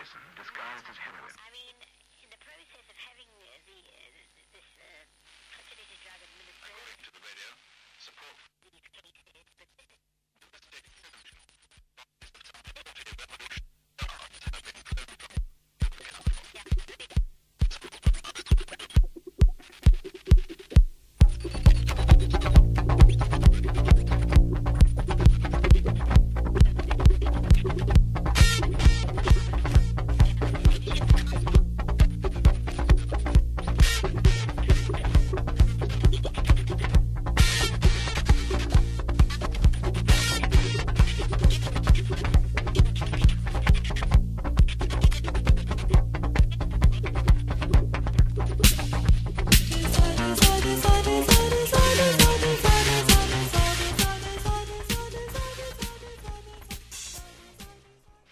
Bison, disguised as heroin. I mean, in the process of having the uh, this uh, drug administered To the radio, support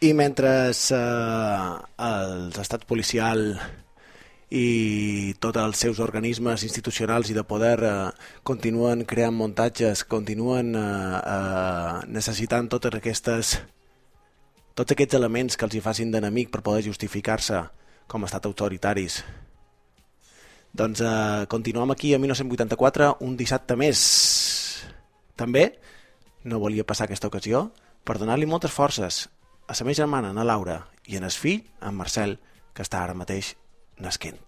I mentre eh, els estats policial i tots els seus organismes institucionals i de poder eh, continuen creant muntatges, continuen eh, eh, necessitant totes aquestes tots aquests elements que els hi facin d'enemic per poder justificar-se com a estat autoritaris. Doncs eh, continuem aquí a 1984, un dissabte més. També no volia passar aquesta ocasió per donar-li moltes forces a la meva germana, na Laura, i en el fill, en Marcel, que està ara mateix nasquent.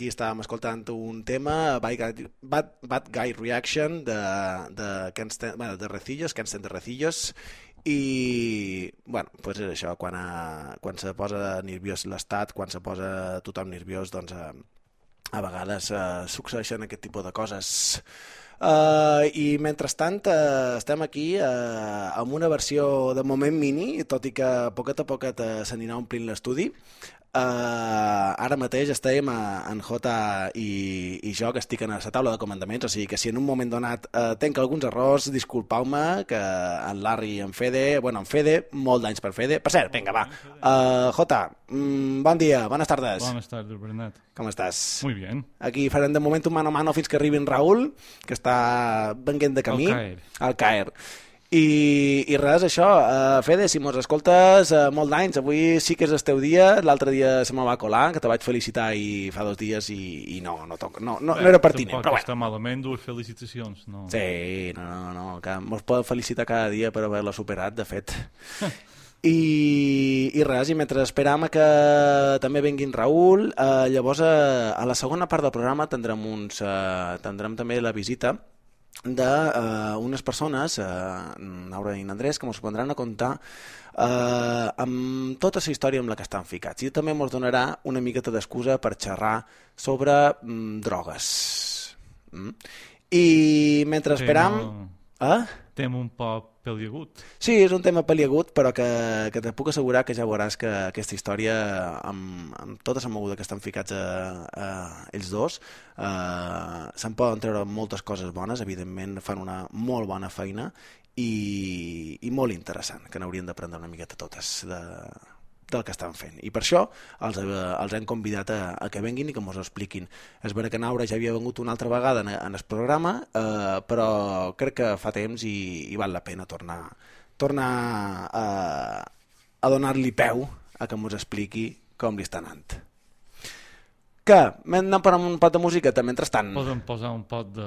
Aquí estàvem escoltant un tema, Bad Bad, Bad Guy Reaction, de, de, Kensten, bueno, de Recillos, Kensten de Recillos, i bueno, pues és això, quan, a, quan se posa nerviós l'estat, quan se posa tothom nerviós, doncs eh, a vegades uh, succeeixen aquest tipus de coses. Uh, I mentrestant uh, estem aquí uh, amb una versió de moment mini, tot i que poquet a poquet uh, s'anirà omplint l'estudi. Uh, ara mateix estem a, en J i, i jo, que estic en la taula de comandaments, o sigui que si en un moment donat uh, tenc alguns errors, disculpau-me, que en Larry i en Fede, bueno, en Fede, molt d'anys per Fede. Per cert, vinga, va. Uh, J, mm, bon dia, bones tardes. Buenas tardes, Bernat. Com estàs? Muy bien. Aquí farem de moment un mano a mano fins que arribi en Raül, que està venguent de camí. Al Caer. Al Caer. I, i res, això, uh, Fede, si mos escoltes uh, molt d'anys, avui sí que és el teu dia, l'altre dia se me va colar, que te vaig felicitar i fa dos dies i, i no, no, toca, no, no, no era pertinent, Tampoc però bueno. està malament, dues felicitacions. No. Sí, no, no, no, que mos poden felicitar cada dia per haver-la superat, de fet. I, i res, i mentre esperam que també venguin Raül, eh, llavors eh, a la segona part del programa tindrem, uns, eh, tindrem també la visita d'unes persones, eh, Naura i en Andrés, que ens vendran a contar eh, amb tota la història amb la que estan ficats. I també ens donarà una miqueta d'excusa per xerrar sobre mm, drogues. Mm? I mentre esperam... Eh? Tem un poc peliagut. Sí, és un tema peliagut, però que, que te puc assegurar que ja veuràs que aquesta història, amb, amb tota la moguda que estan ficats a, a ells dos, eh, se'n poden treure moltes coses bones, evidentment fan una molt bona feina i, i molt interessant, que n'haurien d'aprendre una miqueta totes de, del que estan fent. I per això els, eh, els hem convidat a, a que venguin i que ens ho expliquin. És vera que Naura ja havia vengut una altra vegada en, en el programa, eh, però crec que fa temps i, i val la pena tornar, tornar a, a donar-li peu a que ens expliqui com li està anant. Que? Anem per un pot de musiqueta mentrestant. Podem posar un pot de,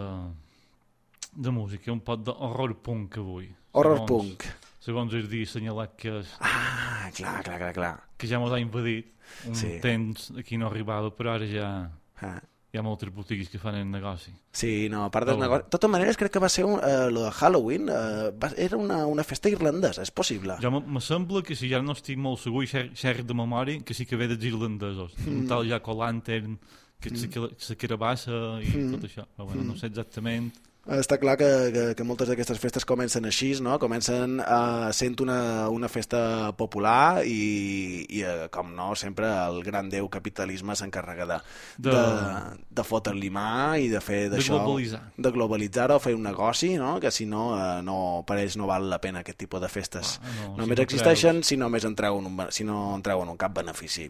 de música, un pot d'horror punk avui. Horror Segons- punk. Segons el dia assenyalat que, Ah, clar, clar, clar, clar. que ja ens ha invadit un Sí. temps aquí no arribava, però ara ja Ah. hi ha moltes botigues que fan el negoci. Sí, no, a part del negoci... De totes maneres, crec que va ser un, eh, lo de Halloween, eh, va, era una, una festa irlandesa, és possible. Ja me sembla que si ja no estic molt segur, xer, xer de memòria, que sí que ve dels irlandesos. Mm. Un tal Jack O'Lantern, que mm. la carabassa i Mm. tot això. Però bueno, no sé exactament. Està clar que, que, que moltes d'aquestes festes comencen així, no? Comencen uh, sent una, una festa popular i, i uh, com no, sempre el gran déu capitalisme s'encarrega de, de... De- de, de fotre-li mà i de fer De d'això... globalitzar. De globalitzar-ho, fer un negoci, no? Que si no, uh, no, per ells no val la pena aquest tipus de festes. Ah, no, només si no existeixen si només en treuen un, si no en treuen un cap benefici.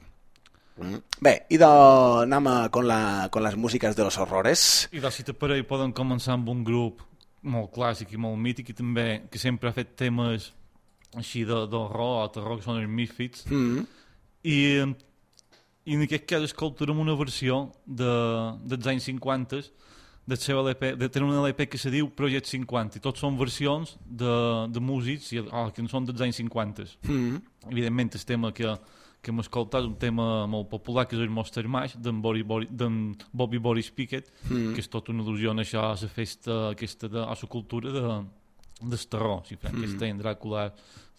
Mm. Bé, i de, anem a, con, la, con les músiques de los horrores. I de si t'aparell poden començar amb un grup molt clàssic i molt mític i també que sempre ha fet temes així de- d'horror o terror que són els Misfits Mm. i, i en aquest cas escoltarem una versió de, dels anys 50 del seu LP, de tenir un LP que se diu Project 50 i tots són versions de, de músics i, oh, que no són dels anys 50 Mm. evidentment el tema que, que hem escoltat un tema molt popular que és el Monster Mash d'en Bobby, Bobby Boris Pickett Mm. que és tot una il·lusió a això, a la festa aquesta de, a la cultura de, del terror si fem Mm. aquesta en Dràcula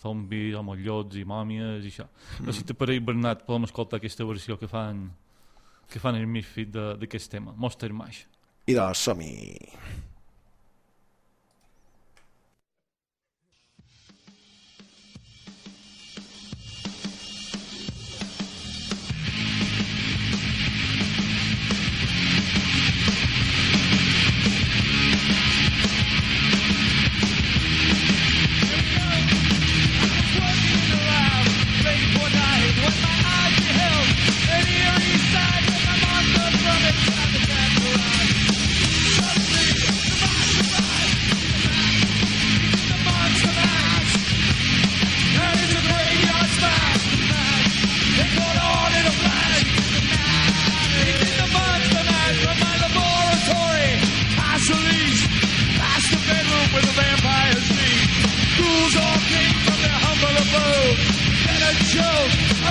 zombis, homollots i mòmies i això mm. si t'aparell Bernat podem escoltar aquesta versió que fan que fan el Misfit de- d'aquest tema Monster Mash I doncs som-hi.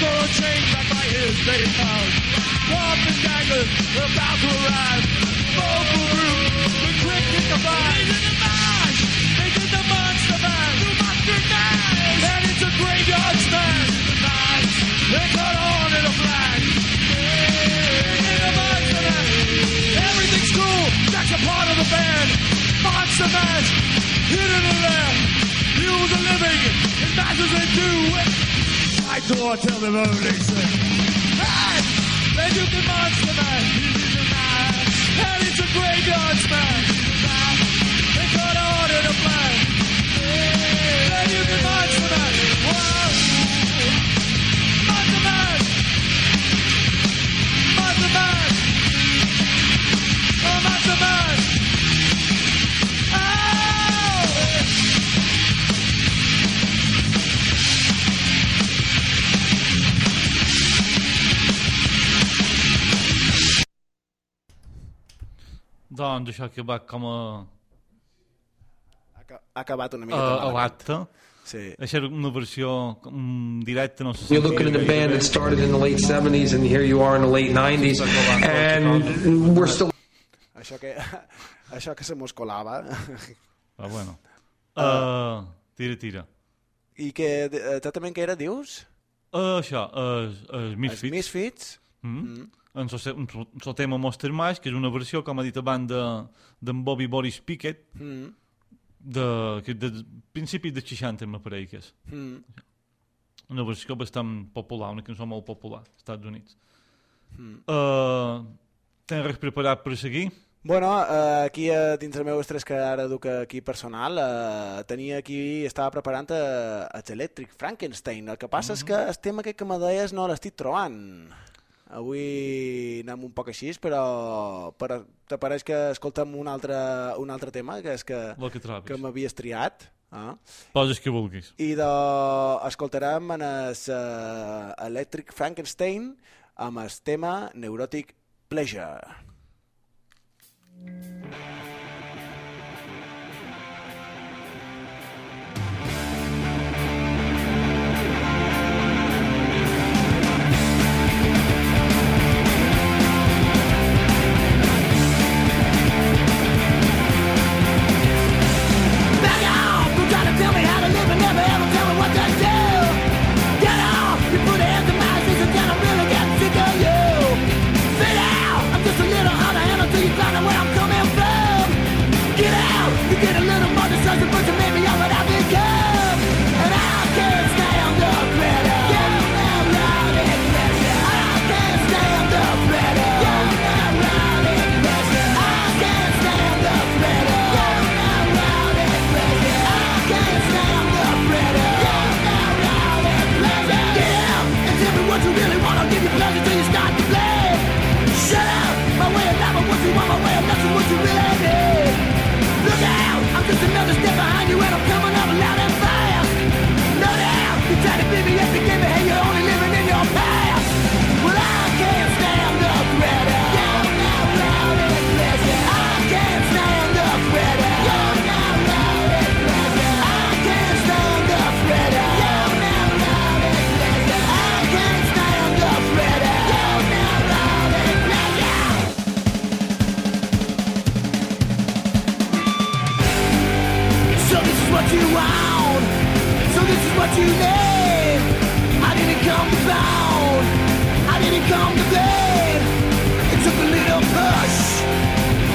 sword chain back by his native house. Warp and daggers are about to arrive. Bow for the quick in They did He's in the vine! He's in the monster man! You must deny! And it's a graveyard stand! They cut on in a flag! In the monster man! Everything's cool! That's a part of the band! Monster mash, Hidden in there! He was a living, and matches they do! my door till the road exits. Man, then you can monster man, he's a man. and he's a graveyard smash, he's a man. They got order to plan. Then you can monster Doncs això que va com a, Ha aca- ha acabat una a, mica a l'acte. Sí. Això era una versió com, directa, no sé si... You're looking at a band that started in the late 70s, and here you are in the late 90s, and we're still Això que, això que se mos colava. Ah, bueno. Uh, tira, tira. I que eh, exactament què era, dius? Uh, això, els uh, Els Misfits. Misfits? Mm. En el tema Monster Mash, que és una versió, com ha dit abans, d'en de, Bobby Boris Pickett, Mm. de, que de principis dels 60, me pareix que és. Mm. Una versió bastant popular, una cançó molt popular als Estats Units. Mm. Uh, tens res preparat per seguir? Bueno, eh, aquí eh, dins el meu estrès que ara duc aquí personal, eh, tenia aquí, estava preparant eh, el Electric Frankenstein. El que passa és que el tema aquest que me deies no l'estic trobant. Avui anem un poc així, però, però te pareix que escoltem un altre, un altre tema, que és que, El que trobis. que m'havies triat. Eh? Poses que vulguis. I de, escoltarem en el uh, Electric Frankenstein amb el tema Neurotic Pleasure. Back I didn't come to found. I didn't come to blame. It took a little push.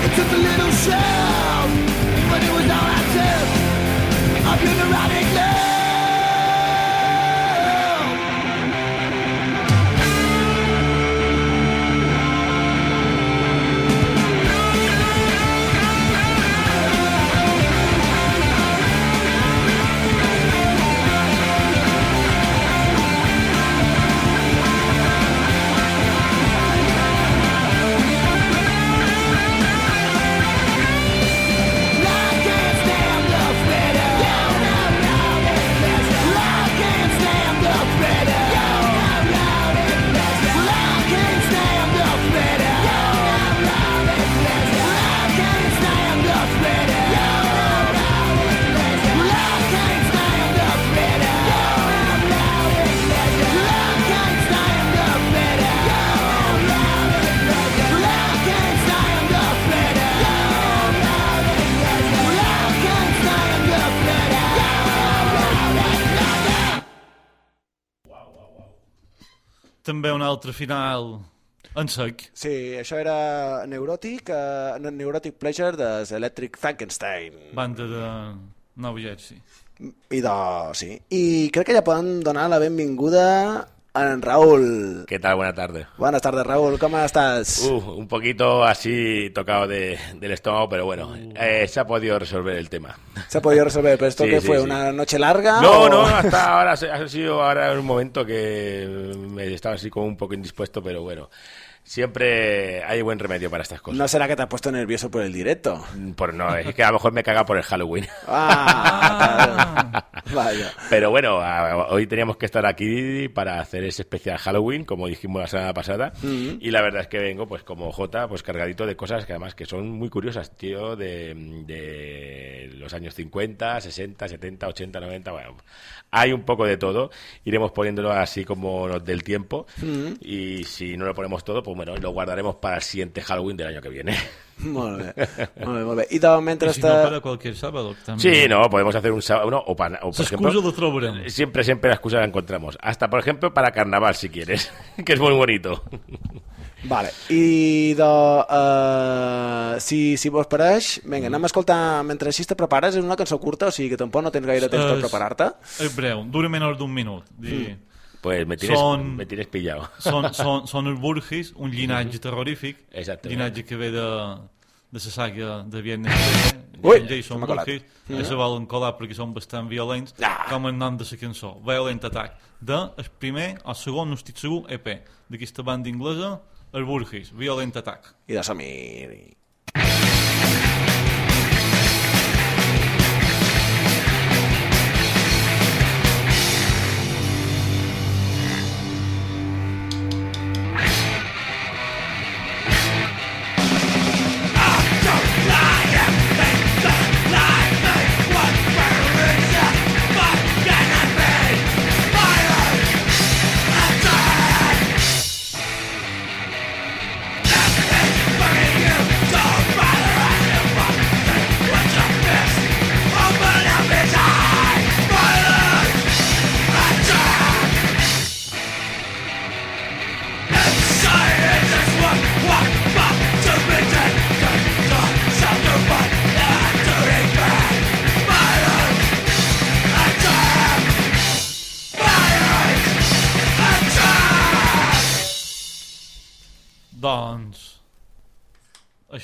It took a little shove. But it was all I took. Of your neurotic també un altre final en sec. Sí, això era Neurotic, uh, Neurotic Pleasure de Electric Frankenstein. Banda de Nova Jersey. I de... sí. I crec que ja podem donar la benvinguda Raúl. ¿Qué tal? Buenas tardes. Buenas tardes, Raúl. ¿Cómo estás? Uh, un poquito así tocado de- del estómago, pero bueno, eh, se ha podido resolver el tema. ¿Se ha podido resolver? ¿Pero esto Sí, qué sí, fue? sí. ¿Una noche larga? No, o- no, hasta ahora ha sido ahora un momento que me estaba así como un poco indispuesto, pero bueno, siempre hay buen remedio para estas cosas. ¿No será que te has puesto nervioso por el directo? Por no, es que a lo mejor me caga por el Halloween. Ah. Vaya. Pero bueno, hoy teníamos que estar aquí para hacer ese especial Halloween, como dijimos la semana pasada. Y la verdad es que vengo, pues como J, pues cargadito de cosas que además que son muy curiosas, tío, de, de los años 50, 60, 70, 80, 90. Bueno, hay un poco de todo. Iremos poniéndolo así como nos del tiempo. Y si no lo ponemos todo, pues bueno, lo guardaremos para el siguiente Halloween del año que viene. Molt bé, molt bé, molt bé. I de moment I si està... no, para cualquier sábado. També. Sí, no, podemos hacer un sábado, no, o, para, o por ejemplo, trobarem. Siempre, siempre la excusa la encontramos. Hasta, por ejemplo, para carnaval, si quieres, que es muy bonito. Vale. I de... Uh, si, si vos pareix, vinga, anem a escoltar mentre així te prepares. És una cançó curta, o sigui que tampoc no tens gaire temps per preparar-te. És breu, dura menys d'un minut. Dir, Pues me tienes, Son- me tienes pillado. són, són, són els Burgis, un llinatge terrorífic, Exactament. llinatge que ve de, de la saga de Viernes Ui, Jason. Burgis, mm. se volen colar perquè són bastant violents, Ah. com el nom de la cançó, Violent Attack, de el primer o segon, no estic segur, EP, d'aquesta banda inglesa, el Burgis, Violent Attack. I de som-hi.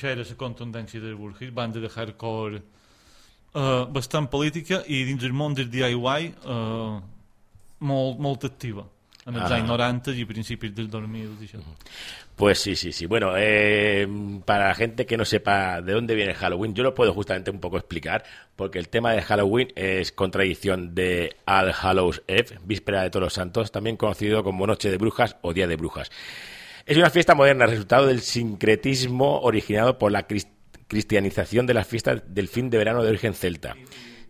Això era la contundència del Burgis, banda de hardcore eh, bastant política i dins el món del DIY eh, molt, molt activa en els Ah. anys 90 i principis del 2000 i això. Pues sí, sí, sí. Bueno, eh, para la gente que no sepa de dónde viene Halloween, yo lo puedo justamente un poco explicar, porque el tema de Halloween es contradicción de All Hallows Eve, víspera de Todos los Santos, también conocido como Noche de Brujas o Día de Brujas. Es una fiesta moderna, resultado del sincretismo originado por la cris- cristianización de las fiestas del fin de verano de origen celta.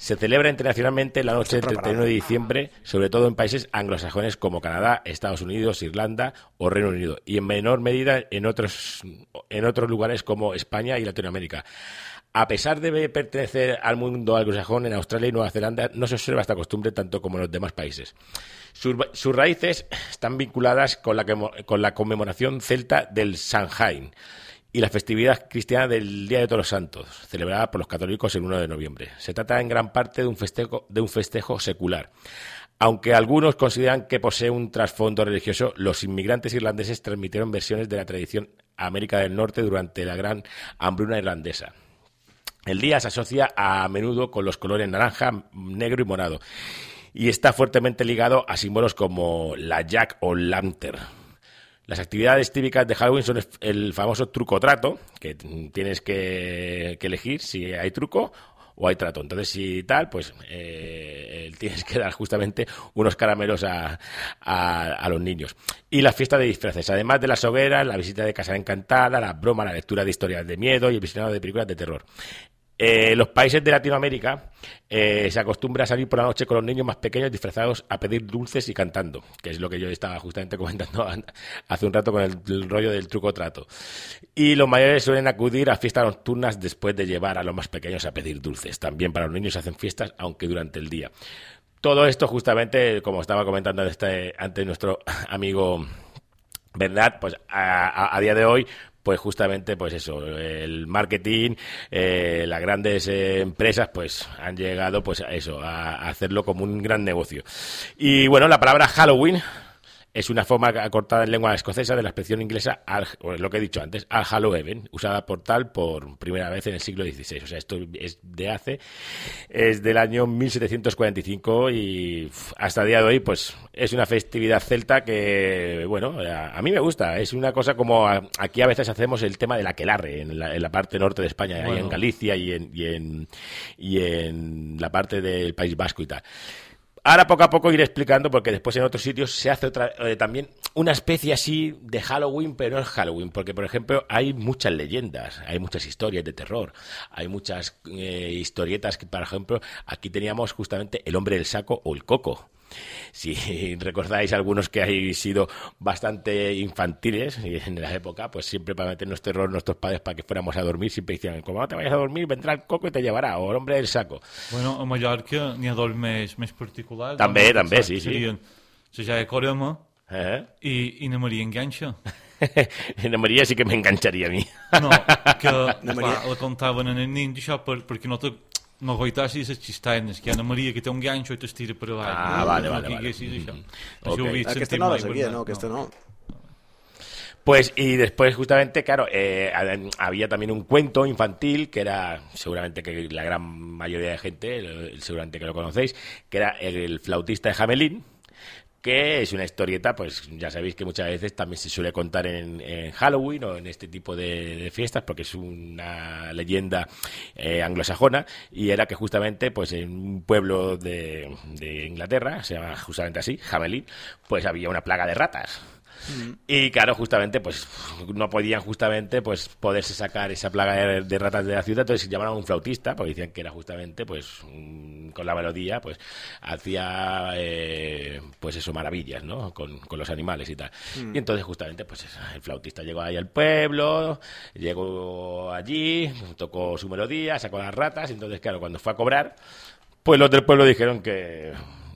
Se celebra internacionalmente la noche del 31 de diciembre, sobre todo en países anglosajones como Canadá, Estados Unidos, Irlanda o Reino Unido, y en menor medida en otros, en otros lugares como España y Latinoamérica. A pesar de pertenecer al mundo anglosajón, en Australia y Nueva Zelanda no se observa esta costumbre tanto como en los demás países. Sus, sus raíces están vinculadas con la, con la conmemoración celta del Samhain y la festividad cristiana del Día de Todos los Santos, celebrada por los católicos el 1 de noviembre. Se trata en gran parte de un festejo, de un festejo secular. Aunque algunos consideran que posee un trasfondo religioso, los inmigrantes irlandeses transmitieron versiones de la tradición América del Norte durante la gran hambruna irlandesa. El día se asocia a menudo con los colores naranja, negro y morado y está fuertemente ligado a símbolos como la jack o lantern. Las actividades típicas de Halloween son el- famoso truco trato, que tienes que, elegir si hay truco o hay trato. Entonces, si tal, pues eh, tienes que dar justamente unos caramelos a, a- a los niños. Y la fiesta de disfraces, además de las hogueras, la visita de Casa Encantada, la broma, la lectura de historias de miedo y el visionado de películas de terror. Eh, los países de Latinoamérica eh, se acostumbra a salir por la noche con los niños más pequeños disfrazados a pedir dulces y cantando, que es lo que yo estaba justamente comentando an- hace un rato con el, rollo del truco trato. Y los mayores suelen acudir a fiestas nocturnas después de llevar a los más pequeños a pedir dulces. También para los niños se hacen fiestas, aunque durante el día. Todo esto justamente, como estaba comentando este, antes nuestro amigo ¿verdad? Pues a día de hoy, pues justamente, pues eso, el marketing, eh, las grandes eh, empresas, pues han llegado, pues a eso, a, a hacerlo como un gran negocio. Y bueno, la palabra Halloween es una forma acortada en lengua escocesa de la expresión inglesa, al, lo que he dicho antes, al Halloween, usada por tal por primera vez en el siglo XVI. O sea, esto es de hace, es del año 1745 y hasta el día de hoy, pues es una festividad celta que, bueno, a, a mí me gusta. Es una cosa como a- aquí a veces hacemos el tema del aquelarre en la, en la parte norte de España, ahí en. Galicia y en, y en, y en la parte del País Vasco y tal. Ahora poco a poco iré explicando porque después en otros sitios se hace otra, eh, también una especie así de Halloween, pero no es Halloween, porque por ejemplo hay muchas leyendas, hay muchas historias de terror, hay muchas eh, historietas que, por ejemplo, aquí teníamos justamente el hombre del saco o el coco. Si recordáis algunos que habéis sido bastante infantiles y en la época, pues siempre para meternos terror nuestros padres para que fuéramos a dormir, siempre decían, como no te vayas a dormir, vendrá el coco y te llevará, o el hombre del saco. Bueno, a Mallorca n'hi ha dos més, més particulars. També, Doncs, també, sí, sí. Serien la Jaia Corema Eh? i, i na Maria Enganxa. Ana María sí que me engancharía a mí. No, que Maria- clar, la contaven en el nin, això per, perquè no te no goitassis les cisternes, que hi ha una Maria que té un ganxo i t'estira per avall. Ah, vale, no vale, que vale. haguessis això. Mhm. Això ho Ok. he vist, Aquesta sentit no mai, sabia, Bernat, no. Pues, y después, justamente, claro, eh, había también un cuento infantil que era, seguramente que la gran mayoría de gente, seguramente que lo conocéis, que era el flautista de Jamelín, que es una historieta, pues ya sabéis que muchas veces también se suele contar en, en Halloween o en este tipo de, fiestas, porque es una leyenda eh, anglosajona, y era que justamente, pues en un pueblo de, Inglaterra, se llama justamente así, Jamelín, pues había una plaga de ratas. Y claro, justamente, pues no podían justamente pues poderse sacar esa plaga de, de ratas de la ciudad, entonces llamaron a un flautista, porque decían que era justamente, pues, un- con la melodía, pues, hacía, eh, pues eso, maravillas, ¿no? Con, con los animales y tal. Y entonces, justamente, pues el flautista llegó ahí al pueblo, llegó allí, tocó su melodía, sacó las ratas, y entonces, claro, cuando fue a cobrar, pues los del pueblo dijeron que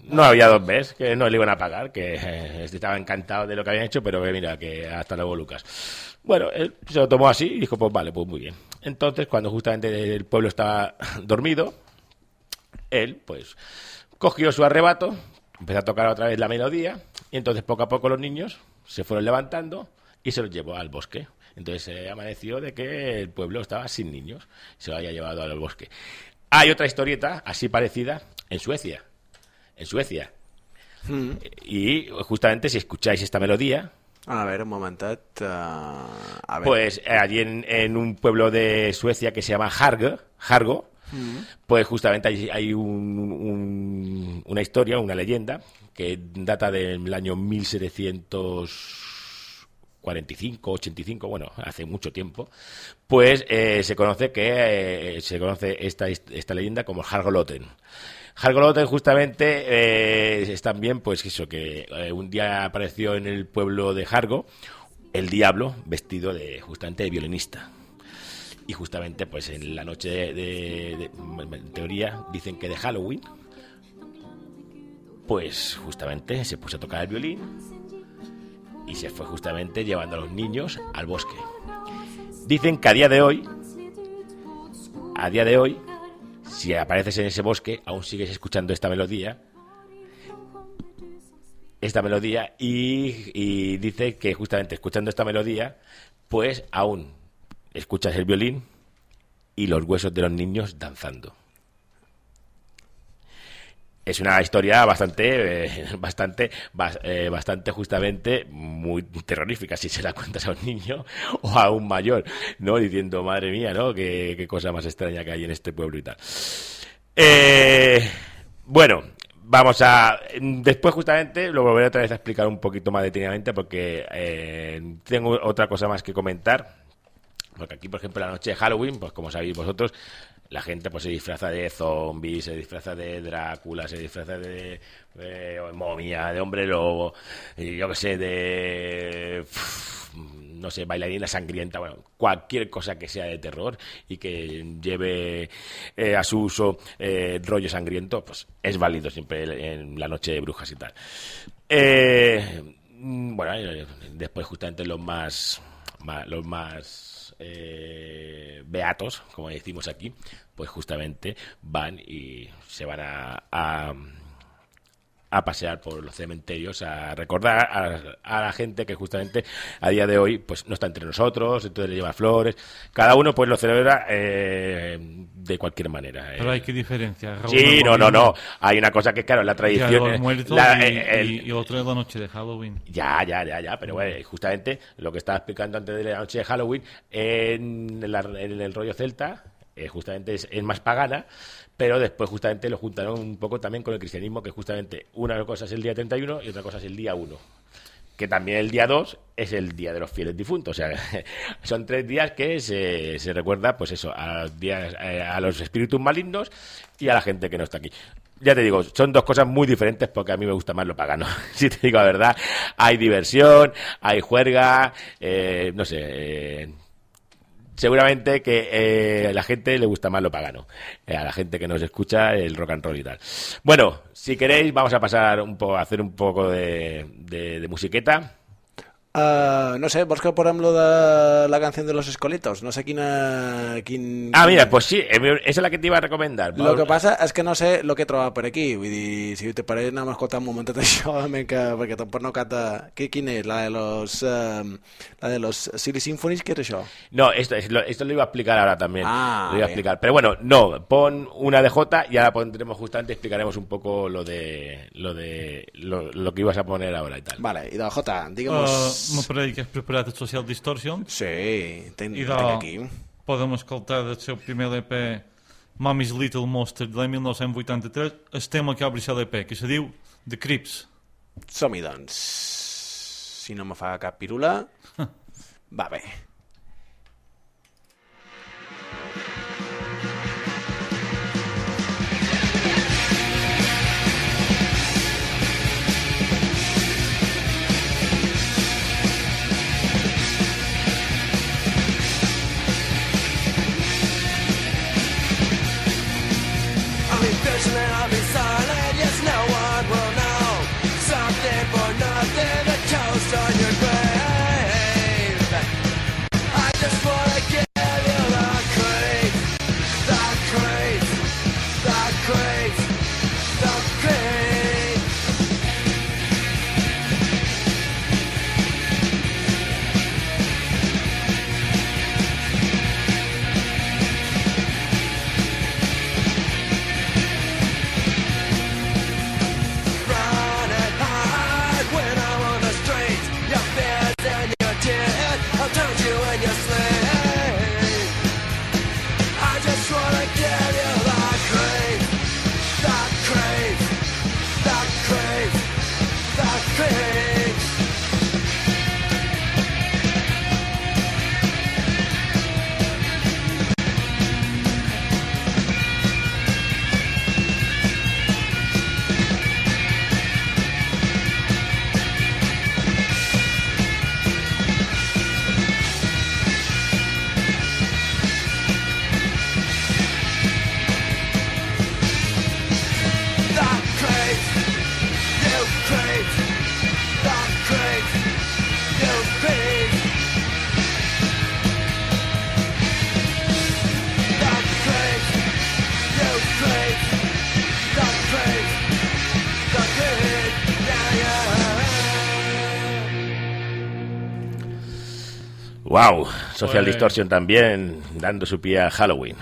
no había dos veces, que no le iban a pagar, que eh, estaba encantado de lo que habían hecho, pero mira, que hasta luego Lucas. Bueno, él se lo tomó así y dijo, pues vale, pues muy bien. Entonces, cuando justamente el pueblo estaba dormido, él, pues, cogió su arrebato, empezó a tocar otra vez la melodía, y entonces poco a poco los niños se fueron levantando y se los llevó al bosque. Entonces se amaneció de que el pueblo estaba sin niños, se lo había llevado al bosque. Hay otra historieta así parecida en Suecia. En Suecia. Y justamente si escucháis esta melodía, A veure, un momentet. Uh, a veure. pues eh, allí en, en un pueblo de Suecia que se llama Hargo, Hargo pues justamente hay, hay un- un- una historia, una leyenda, que data del año 1745, 85, bueno, hace mucho tiempo, pues eh, se conoce que eh, se conoce esta, esta leyenda como Hargoloten. Hargoloten justamente eh, es también, pues eso, que eh, un día apareció en el pueblo de Hargo el diablo vestido de justamente de violinista. Y justamente, pues en la noche de, de- de- en teoría, dicen que de Halloween, pues justamente se puso a tocar el violín y se fue justamente llevando a los niños al bosque. Dicen que a día de hoy, a día de hoy, si apareces en ese bosque, aún sigues escuchando esta melodía, esta melodía y, y dice que justamente escuchando esta melodía, pues aún escuchas el violín y los huesos de los niños danzando. Es una historia bastante, eh, bastante, bas- eh, bastante justamente muy terrorífica si se la cuentas a un niño o a un mayor, ¿no? Diciendo, madre mía, ¿no? Qué, qué cosa más extraña que hay en este pueblo y tal. Eh, bueno, vamos a. Después, justamente, lo volveré otra vez a explicar un poquito más detenidamente porque eh, tengo otra cosa más que comentar. Porque aquí, por ejemplo, la noche de Halloween, pues como sabéis vosotros, la gente pues se disfraza de zombies, se disfraza de Drácula, se disfraza de, momia, de hombre lobo, yo qué sé, de no sé, bailarina sangrienta, bueno, cualquier cosa que sea de terror y que lleve eh, a su uso eh, rollo sangriento, pues es válido siempre en la noche de brujas y tal. Eh, Mm, Bueno, eh, después justamente los más, los más eh, beatos, como decimos aquí, pues justamente van y se van a, a, a pasear por los cementerios, a recordar a, a la gente que justamente a día de hoy pues no está entre nosotros, entonces le lleva flores. Cada uno pues lo celebra eh, de cualquier manera. eh. Pero hay que diferenciar. Raúl Sí, no, no, no. Hay una cosa que, claro, la tradición. eh, la- y, eh, el- y- y otro es la noche de Halloween. ya, ya, ya, ya, pero bueno, justamente lo que estaba explicando antes de la noche de Halloween, en, la- en el rollo celta, eh, justamente es, es más pagana, pero después justamente lo juntaron un poco también con el cristianismo, que justamente una cosa es el día 31 y otra cosa es el día 1. Que también el día 2 es el día de los fieles difuntos. O sea, son tres días que se, recuerda, pues eso, a, los días, eh, a los espíritus malignos y a la gente que no está aquí. Ya te digo, son dos cosas muy diferentes porque a mí me gusta más lo pagano. Si te digo la verdad, hay diversión, hay juerga, eh, no sé. eh, seguramente que eh, la gente le gusta más lo pagano. Eh, a la gente que nos escucha el rock and roll y tal. Bueno, si queréis, vamos a pasar un poco, a hacer un poco de, de, de musiqueta. Uh, no sé, vols que posem lo de la canción de los escolitos? No sé quina... Quin, Ah, mira, pues sí, eh, esa es la que te iba a recomendar. Lo que passa és que no sé el que he trobat per aquí. Vull dir, si te pareix, anem a escoltar un momentet això, que, perquè tampoc no cata... Qui, quin és? La de los... eh, la de los Silly Symphonies, què és això? No, esto, es lo, esto lo iba a explicar ahora también. Ah, lo iba a explicar. Pero bueno, no, pon una de J y ahora pondremos justamente, explicaremos un poco lo de lo de lo, lo que ibas a poner ahora y tal. Vale, i de Jota, Uh, digue'm-nos... M'aparell que has preparat el Social Distortion Sí, ten, i de... tinc aquí. podem escoltar del seu primer LP Mommy's Little Monster de l'any 1983 el tema que obre l'LP que se diu The Crips Som-hi, doncs. Si no me fa cap pirula... Va bé. and i'll be beside Wow, Social Pues- Distortion también dando su pie a Halloween.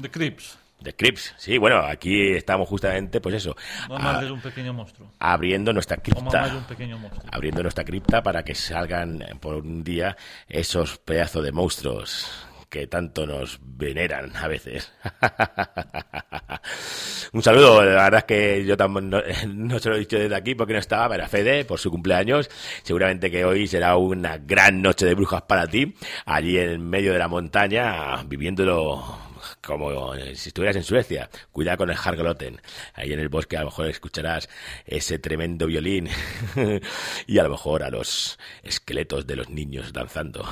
The Crips The Crips, sí, bueno, aquí estamos justamente, pues eso, Mamá a- es un pequeño monstruo abriendo nuestra es cripta. un pequeño monstruo Abriendo nuestra cripta para que salgan por un día esos pedazos de monstruos que tanto nos veneran a veces. un saludo, la verdad es que yo no, no se lo he dicho desde aquí porque no estaba, para Fede, por su cumpleaños. Seguramente que hoy será una gran noche de brujas para ti, allí en medio de la montaña, viviéndolo como eh, si estuvieras en Suecia. Cuidado con el Hargloten. Ahí en el bosque a lo mejor escucharás ese tremendo violín y a lo mejor a los esqueletos de los niños danzando.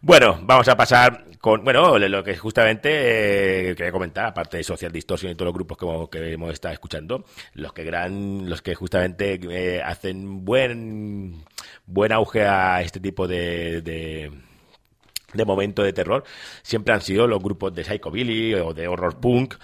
Bueno, vamos a pasar con, bueno, lo que justamente eh, quería comentar, aparte de Social Distortion y todos los grupos que hemos, que estado escuchando, los que gran, los que justamente eh, hacen buen, buen auge a este tipo de de momento de terror siempre han sido los grupos de psychobilly o de horror punk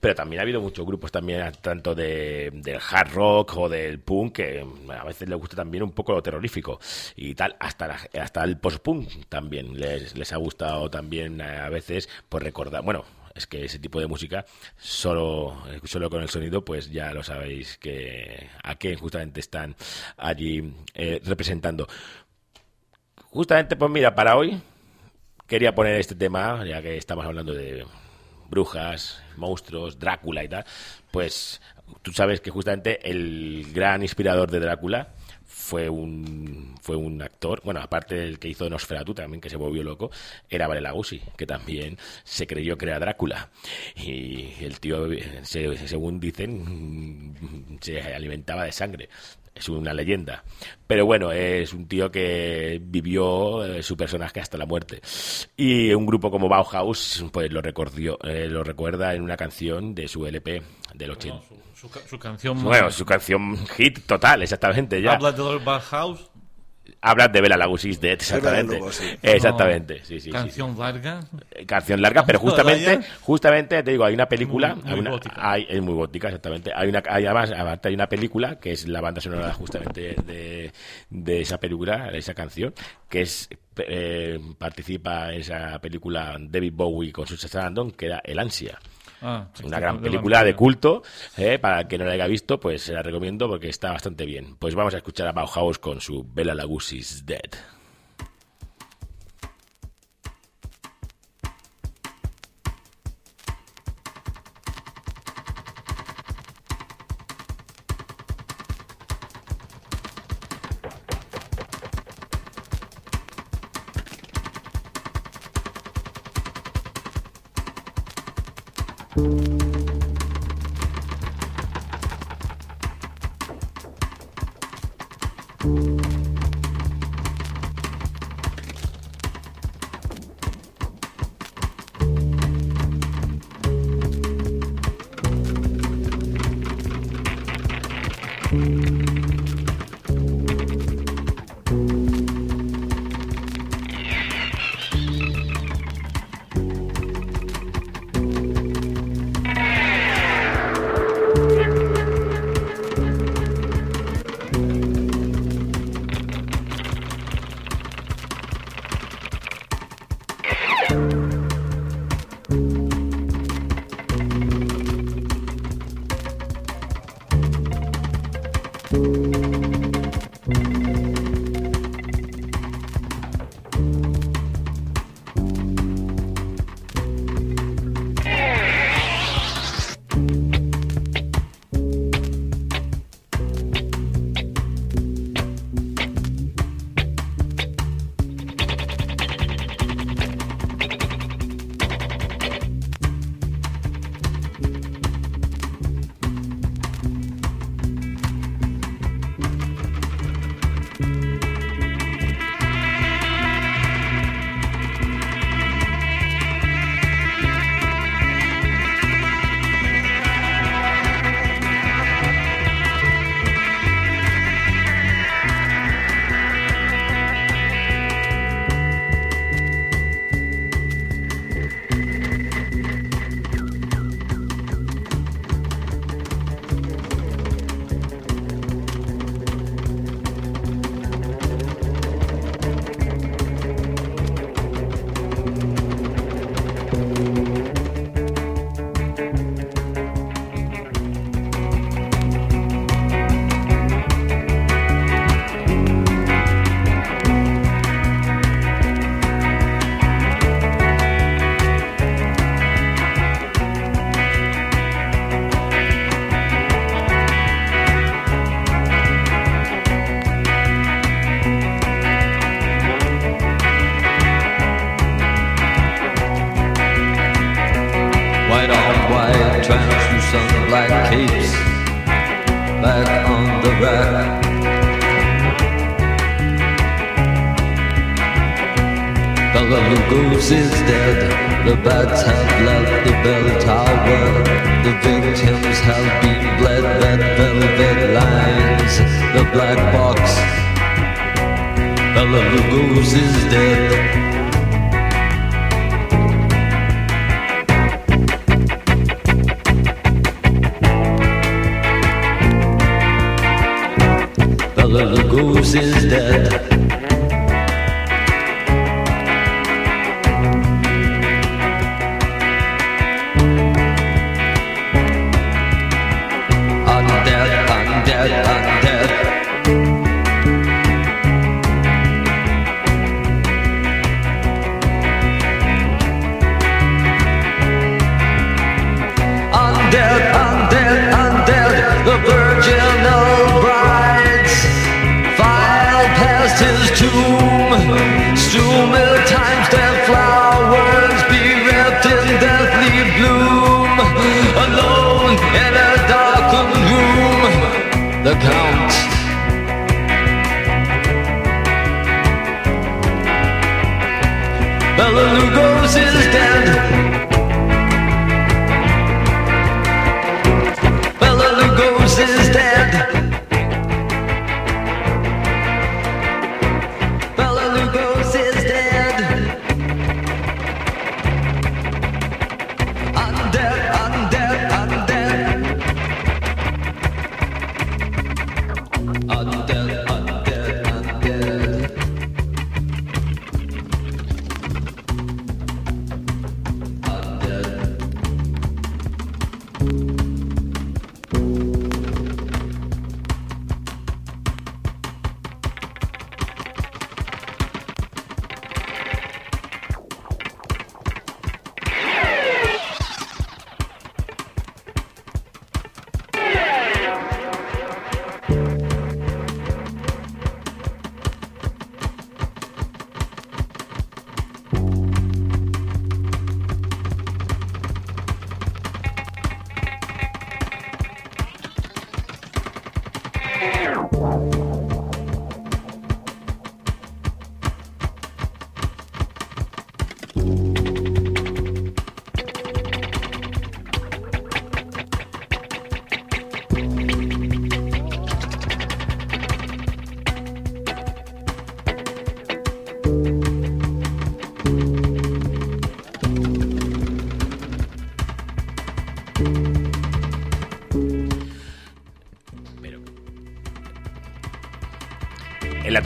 pero también ha habido muchos grupos también tanto de, del hard rock o del punk que a veces les gusta también un poco lo terrorífico y tal hasta la- hasta el post punk también les, les ha gustado también a veces pues recordar bueno es que ese tipo de música solo solo con el sonido pues ya lo sabéis que a qué justamente están allí eh, representando. Justamente pues mira para hoy quería poner este tema, ya que estamos hablando de brujas, monstruos, Drácula y tal, pues tú sabes que justamente el gran inspirador de Drácula fue un fue un actor, bueno, aparte del que hizo Nosferatu también, que se volvió loco, era Bela que también se creyó que era Drácula. Y el tío, se- según dicen, se alimentaba de sangre. Es una leyenda. Pero bueno, es un tío que vivió eh, su personaje hasta la muerte. Y un grupo como Bauhaus, pues lo, recordió, eh, lo recuerda en una canción de su LP del 80. Su, ca- su canción. Bueno, su canción hit total, exactamente. Ya. Habla de los Bauhaus, Hablas de Bela Lugosi Dead, exactamente. Bela Lugosi. Exactamente, sí, sí, sí, canción larga. sí. Canción larga, pero justamente, justamente te digo, hay una película, Muy- muy hay una- gótica. hay- es muy gótica, exactamente. Hay una, hay además, aparte hay una película que es la banda sonora justamente de, de esa película, de esa canción, que es eh, participa en esa película David Bowie con Susan Sarandon, que era El Ansia. Ah, Una gran película de culto, eh, para el que no la haya visto, pues se la recomiendo porque está bastante bien. Pues vamos a escuchar a Bauhaus con su Bela Lugosi's Dead.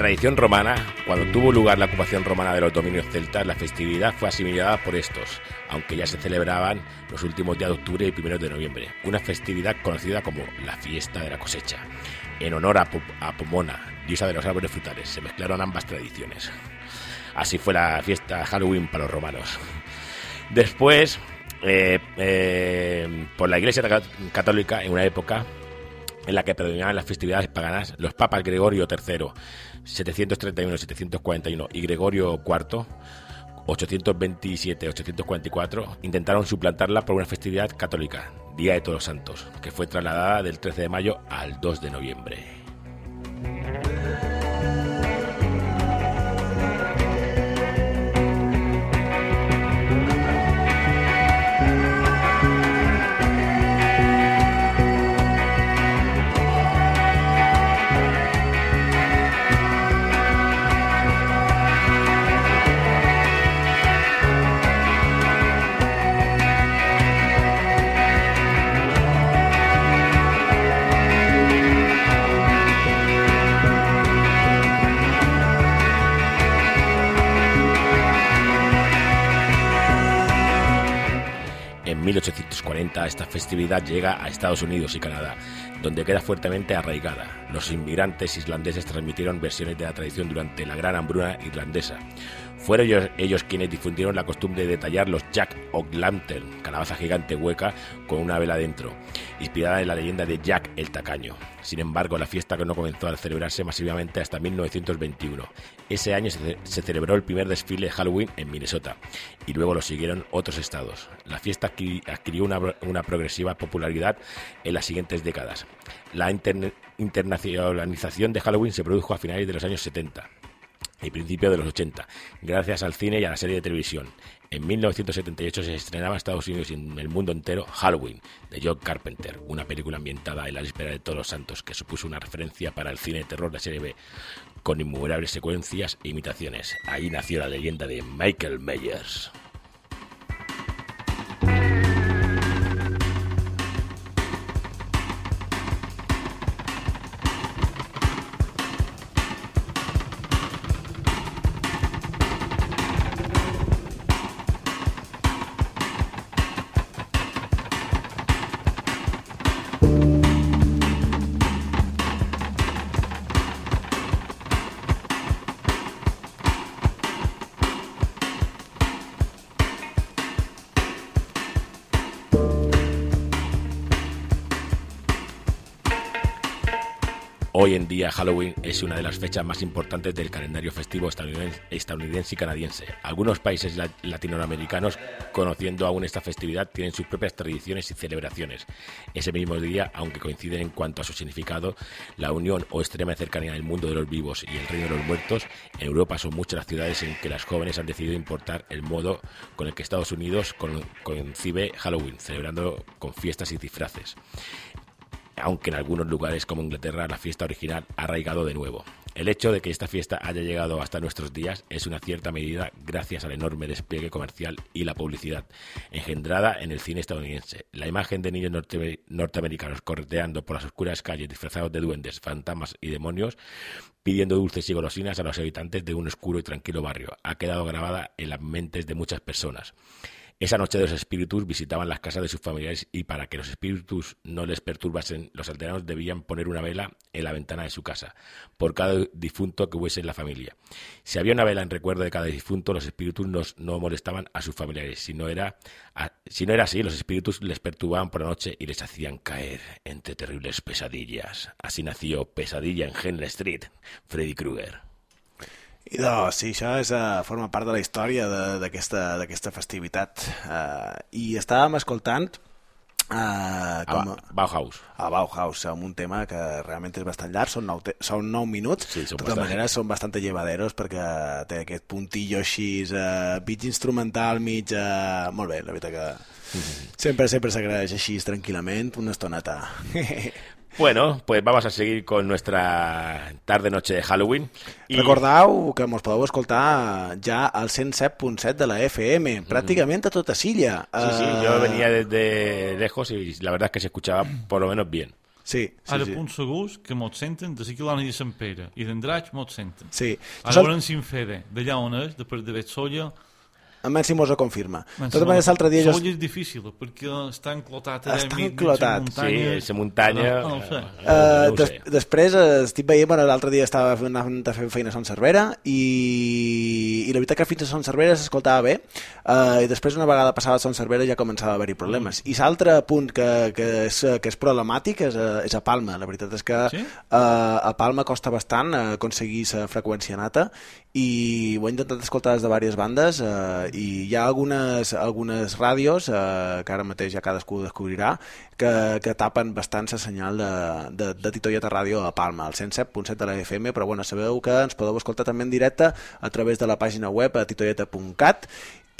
Tradición romana, cuando tuvo lugar la ocupación romana de los dominios celtas, la festividad fue asimilada por estos, aunque ya se celebraban los últimos días de octubre y primeros de noviembre. Una festividad conocida como la fiesta de la cosecha. En honor a, Pu- a Pomona, diosa de los árboles frutales, se mezclaron ambas tradiciones. Así fue la fiesta Halloween para los romanos. Después, eh, eh, por la Iglesia ca- Católica, en una época en la que predominaban las festividades paganas, los papas Gregorio III, 731-741, y Gregorio IV, 827-844, intentaron suplantarla por una festividad católica, Día de Todos los Santos, que fue trasladada del 13 de mayo al 2 de noviembre. En 1840 esta festividad llega a Estados Unidos y Canadá, donde queda fuertemente arraigada. Los inmigrantes islandeses transmitieron versiones de la tradición durante la gran hambruna irlandesa. Fueron ellos, quienes difundieron la costumbre de tallar los Jack o Lantern, calabaza gigante hueca con una vela dentro, inspirada en la leyenda de Jack el Tacaño. Sin embargo, la fiesta no comenzó a celebrarse masivamente hasta 1921. Ese año se, ce- se celebró el primer desfile de Halloween en Minnesota y luego lo siguieron otros estados. La fiesta adqui- adquirió una, progresiva popularidad en las siguientes décadas. La internacionalización de Halloween se produjo a finales de los años 70 y principios de los 80, gracias al cine y a la serie de televisión. En 1978 se estrenaba en Estados Unidos y en el mundo entero Halloween, de John Carpenter, una película ambientada en la víspera de Todos los Santos que supuso una referencia para el cine de terror de serie B, con innumerables secuencias e imitaciones. Ahí nació la leyenda de Michael Myers. Día Halloween es una de las fechas más importantes del calendario festivo estadounidense, y canadiense. Algunos países la- latinoamericanos, conociendo aún esta festividad, tienen sus propias tradiciones y celebraciones. Ese mismo día, aunque coinciden en cuanto a su significado, la unión o extrema cercanía del mundo de los vivos y el reino de los muertos, en Europa son muchas las ciudades en que las jóvenes han decidido importar el modo con el que Estados Unidos con- concibe Halloween, celebrando con fiestas y disfraces aunque en algunos lugares como Inglaterra la fiesta original ha arraigado de nuevo. El hecho de que esta fiesta haya llegado hasta nuestros días es una cierta medida gracias al enorme despliegue comercial y la publicidad engendrada en el cine estadounidense. La imagen de niños norte- norteamericanos correteando por las oscuras calles disfrazados de duendes, fantasmas y demonios pidiendo dulces y golosinas a los habitantes de un oscuro y tranquilo barrio ha quedado grabada en las mentes de muchas personas. Esa noche los espíritus visitaban las casas de sus familiares y para que los espíritus no les perturbasen, los alterados debían poner una vela en la ventana de su casa, por cada difunto que hubiese en la familia. Si había una vela en recuerdo de cada difunto, los espíritus no molestaban a sus familiares. Si no, era, si no era así, los espíritus les perturbaban por la noche y les hacían caer entre terribles pesadillas. Así nació Pesadilla en Henley Street, Freddy Krueger. I doncs, sí, això és, uh, forma part de la història de- d'aquesta festivitat. Uh, I estàvem escoltant uh, com, A Bauhaus. a Bauhaus, amb un tema que realment és bastant llarg, són 9, són 9 minuts, Sí, són de totes bastant. maneres són bastant llevaderos perquè té aquest puntillo així, uh, mig instrumental, mig... Uh, molt bé, la veritat que sempre, sempre s'agradeix així tranquil·lament, una estoneta. Bueno, pues vamos a seguir con nuestra tarde-noche de Halloween. Y- Recordeu que mos podeu escoltar ja al 107.7 de la FM, pràcticament a tota Silla. Sí, sí, Eh, yo venía desde lejos y la verdad es que se escuchava por lo menos bien. Sí, sí, Ara sí. punts segurs que mos senten de Siquilana i de Sant Pere i d'Andratx mos senten. Sí. Ara veurem si en Fede, d'allà on és, de per de Betsolla, A més, si mos ho confirma. De Men totes maneres, l'altre dia... Jo... Solla és difícil, perquè està enclotat allà Està mig- mig enclotat. muntanya. Sí, esa muntanya... No, no ho sé. Uh, no ho des sé. després eh, estic veient, bueno, l'altre dia estava fent- anant a fer feina a Sant Cervera i, i la veritat que fins a Sant Cervera s'escoltava bé uh, i després una vegada passava a Sant Cervera ja començava a haver-hi problemes. I l'altre punt que, que, és, que és problemàtic és a, és a Palma. La veritat és que Sí? uh, a Palma costa bastant aconseguir la freqüència nata i ho he intentat escoltar des de diverses bandes uh, i hi ha algunes, algunes ràdios uh, que ara mateix ja cadascú descobrirà que, que tapen bastant la senyal de, de, de Titoieta Ràdio a Palma, al 107.7 de la FM, però bueno, sabeu que ens podeu escoltar també en directe a través de la pàgina web a titoieta.cat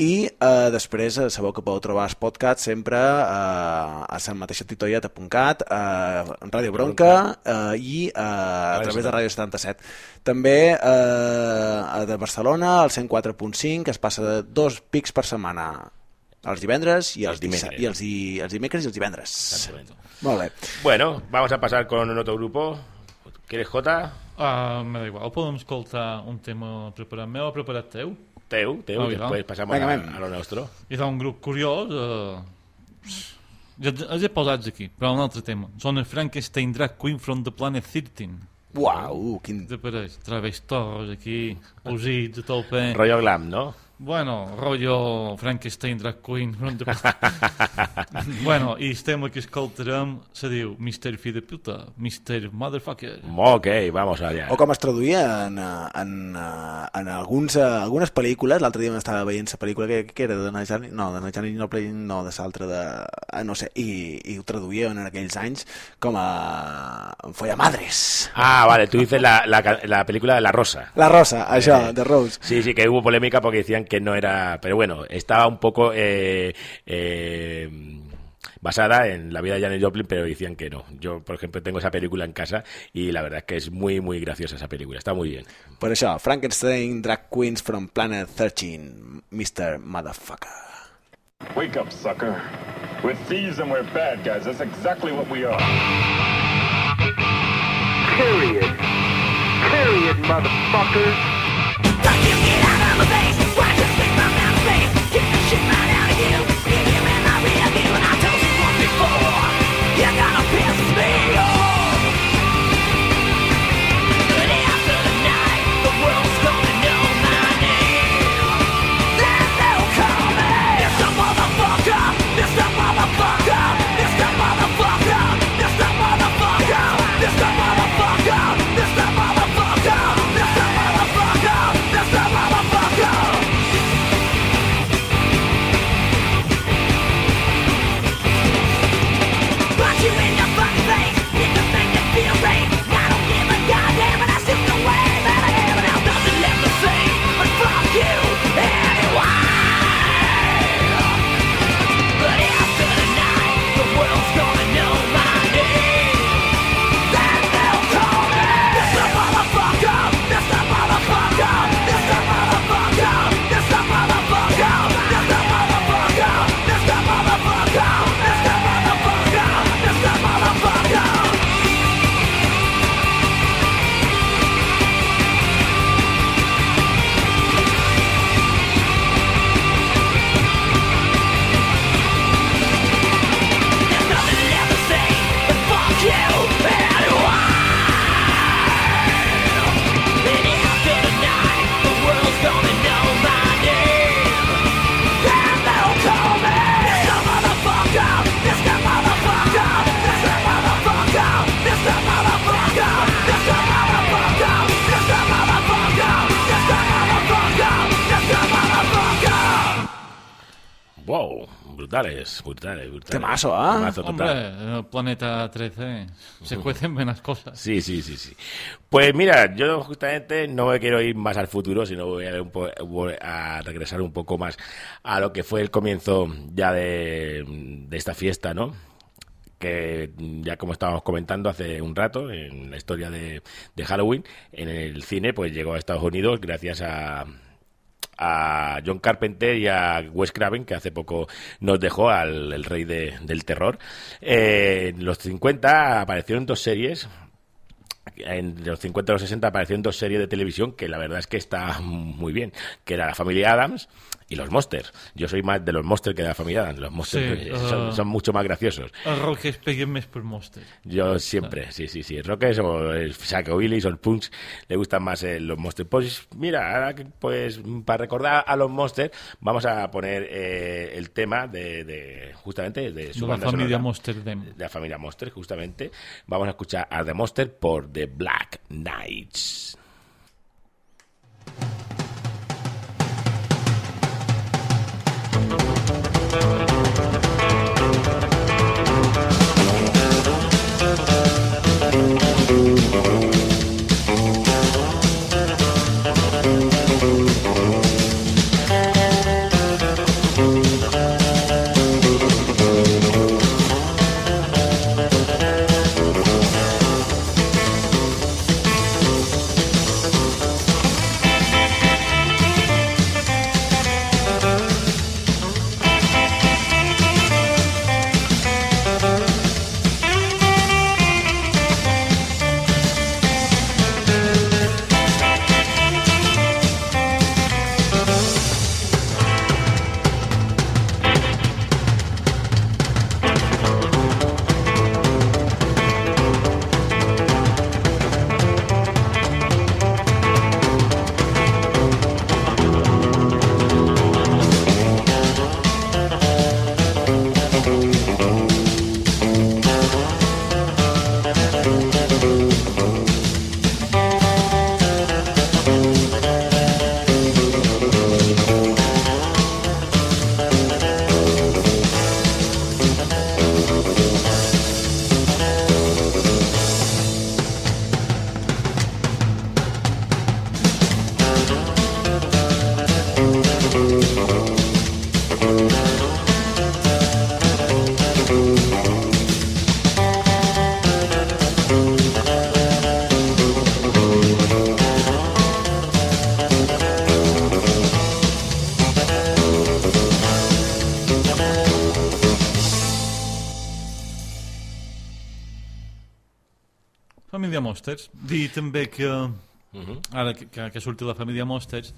i eh, després eh, sabeu que podeu trobar els podcasts sempre eh, a la mateixa titoieta.cat, eh, en Ràdio Bronca eh, i eh, a través de Ràdio 77. També eh, de Barcelona, al 104.5, que es passa de dos pics per setmana els divendres i els, dimecres. i els, di, els dimecres i els divendres. Exactamente. Molt bé. Bueno, vamos a pasar con otro grupo. ¿Quieres Jota? Ah, me da igual, podem escoltar un tema preparat meu o preparat teu? Teu, Teu, Ah, y mira. después pasamos Venga, a, a lo nuestro. Hi ha un grup curiós, eh, ja els he posats aquí, però un altre tema. Són el Frankenstein Drag Queen from the Planet 13. Uau, quin... De pareix, travestors aquí, usits a tope. Rollo glam, ¿no? Bueno, rollo Frankenstein, Drag Queen... bueno, i el tema que escoltarem se diu Mr. Fi de puta, Mr. Motherfucker. Ok, vamos allá. O com es traduïa en, eh, en, eh, en alguns, eh, algunes pel·lícules, l'altre dia m'estava veient la pel·lícula que, que era de Najani, no, de Najani no, no, de l'altra de... no sé, i, i ho traduïen en aquells anys com a... Follamadres. Ah, vale, tú dices la, la, la película de La Rosa. La Rosa, això, Eh, de Rose. Sí, sí, que hubo polémica porque decían que no era. Pero bueno, estaba un poco eh, eh, basada en la vida de Janis Joplin, pero decían que no. Yo, por ejemplo, tengo esa película en casa y la verdad es que es muy, muy graciosa esa película. Está muy bien. Per això, Frankenstein, Drag Queens from Planet 13, Mr. Motherfucker. Wake up, sucker. We're thieves and we're bad guys. That's exactly what we are. Period. Period, motherfuckers. Brutales, brutales, brutales. Temazo, ¿ah? Temazo Hombre, total. eh, Planeta 13, se cuecen buenas cosas. Sí, sí, sí, sí. Pues mira, yo justamente no me quiero ir más al futuro, sino voy a, un po- voy a regresar un poco más a lo que fue el comienzo ya de, de esta fiesta, ¿no? que ya como estábamos comentando hace un rato en la historia de, de Halloween, en el cine pues llegó a Estados Unidos gracias a, a John Carpenter y a Wes Craven, que hace poco nos dejó al el rey de- del terror. Eh, en los 50 aparecieron dos series. En los 50 y los 60 aparecieron dos series de televisión que la verdad es que está muy bien, que era la familia Adams y los Monsters. Yo soy más de los Monsters que de la familia Adams. Los Monsters Sí, eh, son, ah. son mucho más graciosos. El rock es peguen més per Monster. Yo siempre, sí, sí, sí. Rockers o el Saco Billy o el Punch le gustan más eh, los Monsters. Pues mira, ahora que, pues para recordar a los Monsters, vamos a poner eh, el tema de, de- justamente de su De la familia sonora. Monster Dem. De la familia Monster, justamente. Vamos a escuchar a The Monster por The Black Knights. Monsters. Dir també que, Mhm. ara que, que, que ha sortit la família Monsters,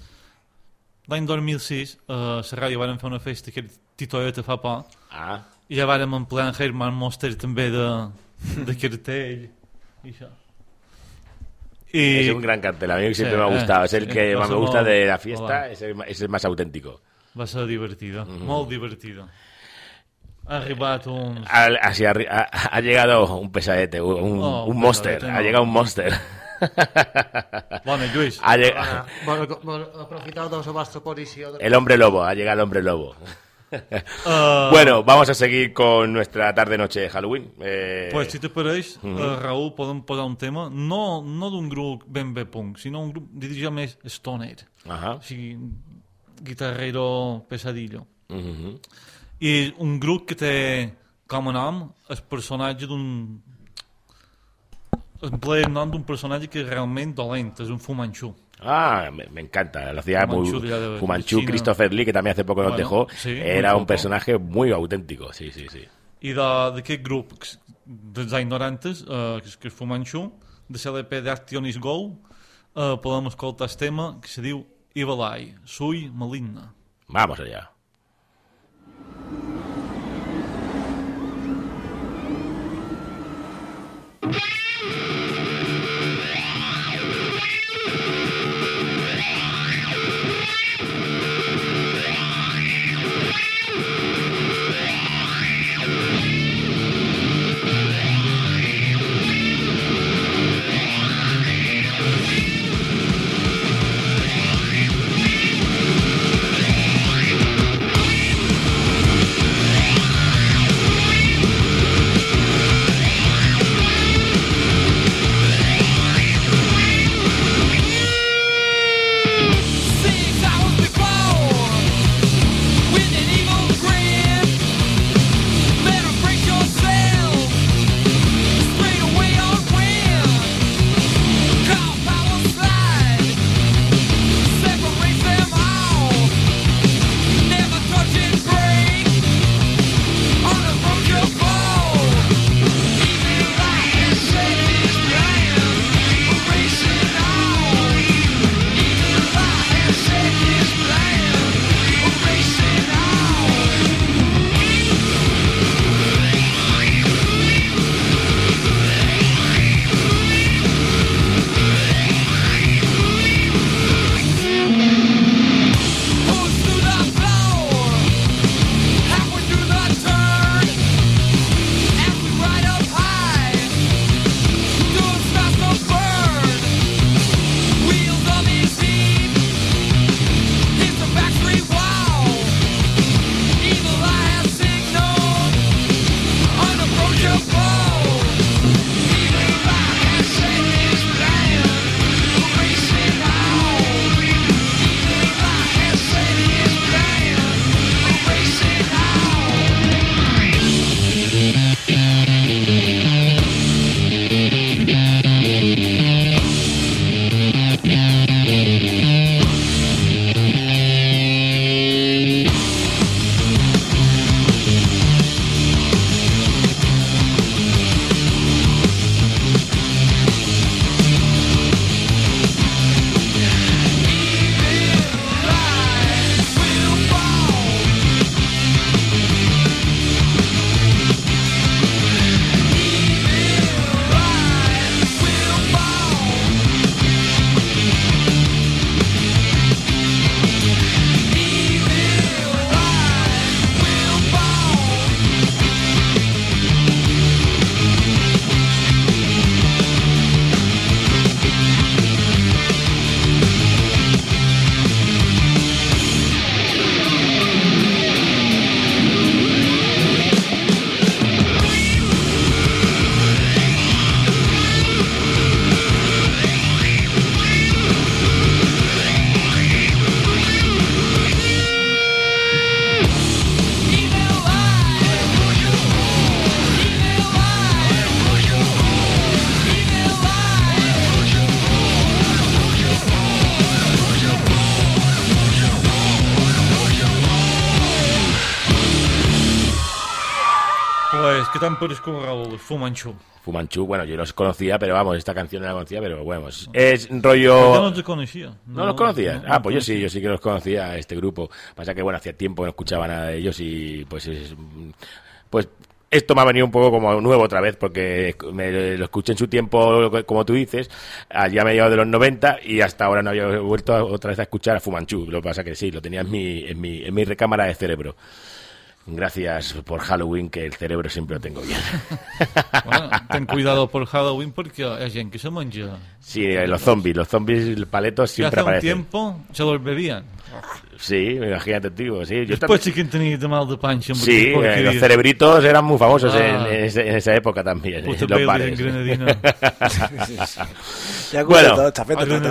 l'any 2006 eh, a la ràdio van fer una festa que era Titoeta fa por, Ah, i ja vàrem en Herman Monster també de, de cartell i això. es un gran cartel. A mí siempre Sí, me ha gustado. eh, es el que más me ser gusta molt- de la fiesta. Es el, es el más auténtico. Va ser divertida, molt divertida. Ha un... Al- así arri- ha, ha llegado un pesadete, un, un- Oh, un un monster. Ha llegado un monster. Bona, Lluís. Ha lleg- Bona, bona, bona, aprofiteu de la vostra posició. De... El hombre lobo, ha llegado el hombre lobo. Ah. bueno, vamos a seguir con nuestra tarde-noche de Halloween. Eh, Pues si te Mhm. eh, Raül, podem posar un tema, no, no d'un grup ben bé punk, sinó un grup, diria més stoner. Ajá. Sigui, guitarrero pesadillo. Mhm. I un grup que té com a nom el personatge d'un... Emplea el nom d'un personatge que és realment dolent, és un fumanxú. Ah, me, me encanta. Lo hacía muy. Fumanchu. Christopher Lee, que también hace poco nos Bueno, dejó. sí, era un personaje muy auténtico. Sí, sí, sí. I de- d'aquest grup dels anys 90, eh, que que és Fumanchu, de l'LP d'Action is Go, eh, podem escoltar el tema que se diu Evil Eye, Sui Maligna. Vamos allá. Yeah! Què t'han pareix com Raül, el Fumanxú? Fumanchu, bueno, yo los conocía, pero vamos, esta canción no la conocía, pero bueno, es, es Yo rollo... no te conocía. ¿No, los conocías? no, ah, no pues yo sí, yo sí que los conocía, este grupo. Pasa que, bueno, hacía tiempo que no escuchaba nada de ellos y pues es... Pues esto me ha venido un poco como nuevo otra vez, porque me lo escuché en su tiempo, como tú dices, allá a mediados de los 90 y hasta ahora no había vuelto a- otra vez a escuchar a Fumanchu. Lo que pasa que sí, lo tenía en mi, en mi, en mi recámara de cerebro. Gracias por Halloween, que el cerebro siempre lo tengo bien. Bueno, ten cuidado por Halloween porque hay gente que se mancha. Sí, eh, los zombies, los zombies paletos siempre hace un aparecen. tiempo se los bebían. Sí, imagínate, tío. Sí, yo Después sí que tenía de mal de pancha. Sí, eh, los cerebritos eran muy famosos Ah. en, en en esa época también, Puto en los Bailey bares. hagut Bueno.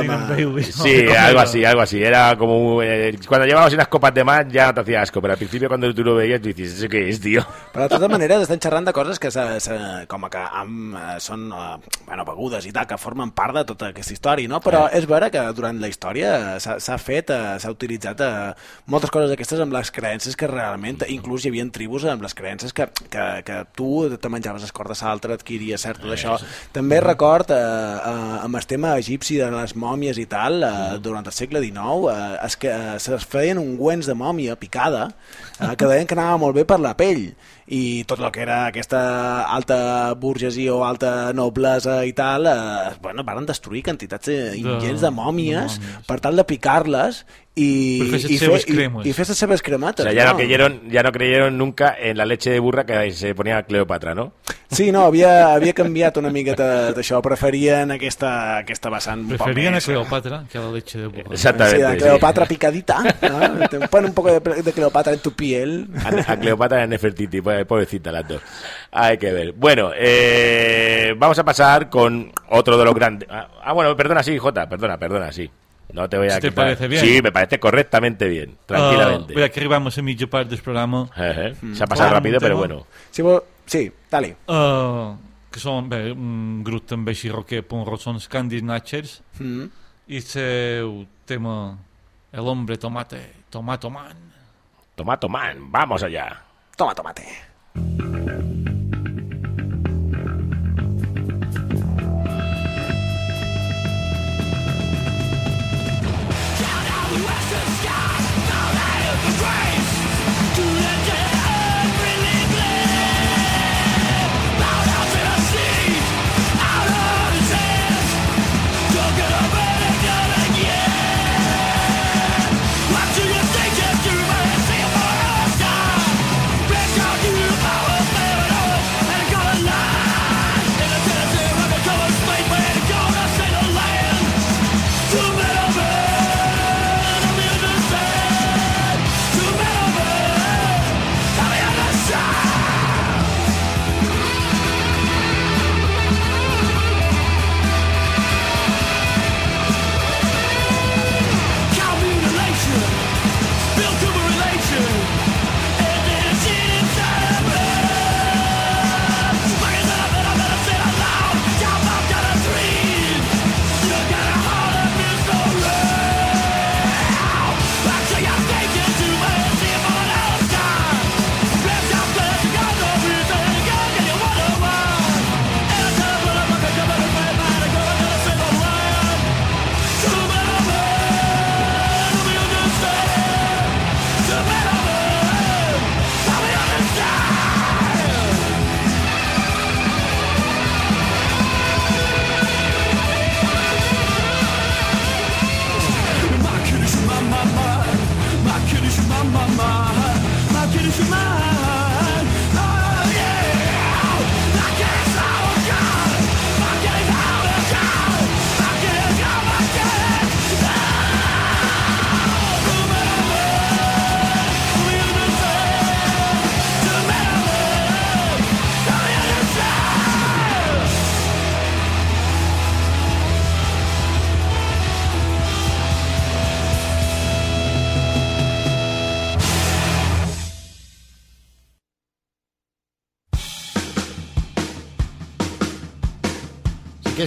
en Bailey. Sí, algo así, algo así. Era como... eh, cuando llevabas unas copas de más ya no te hacía asco, pero al principio cuando tú lo veías tú dices, ¿eso qué es, tío? Però de tota manera estan xerrant de coses que se, se, com que amb, eh, són eh, bueno, begudes i tal, que formen part de tota aquesta història, no? Però és vera que durant la història s'ha fet, eh, s'ha utilitzat eh, moltes coses d'aquestes amb les creences que realment, inclús hi havia tribus amb les creences que, que, que tu te menjaves les cordes a l'altre, adquiries cert tot això. També record eh, eh, amb el tema egipci de les mòmies i tal, eh, durant el segle XIX, eh, es, que, eh, se feien ungüents de mòmia picada eh, que deien que anava molt bé per la pell i tot el que era aquesta alta burgesia o alta noblesa i tal, eh, bueno, van destruir quantitats ingents de mòmies de mòmies. per tal de picar-les i, i, seves i, i fer les seves O cremates. sea, ya no, creyeron, ya no creyeron nunca en la leche de burra que se ponía Cleopatra, ¿no? Sí, no, havia, havia canviat una miqueta d'això, preferien aquesta, aquesta vessant un poc Preferían a més. Cleopatra que a la leche de burro. Exactamente. Sí, sí. Cleopatra picadita, ¿no? Te ponen un poco de, de Cleopatra en tu piel. A, a Cleopatra y a Nefertiti, pobre- pobrecita las dos. Hay que ver. Bueno, eh, vamos a pasar con otro de los grandes. Ah, ah, bueno, perdona, sí, Jota, perdona, perdona, sí. No te voy a te quitar- parece bien. Sí, me parece correctamente bien, tranquilamente. Uh, mira que arribamos a mitja part del programa. Eh, eh, Se ha pasado Clar, rápido, pero bueno. Si vol... Sí, dale. Uh, que són bé, un grup també així rocker punk rock són els Candy Snatchers Mm. i el seu tema El hombre tomate, tomato man Tomato man, vamos allá. Toma tomate. Si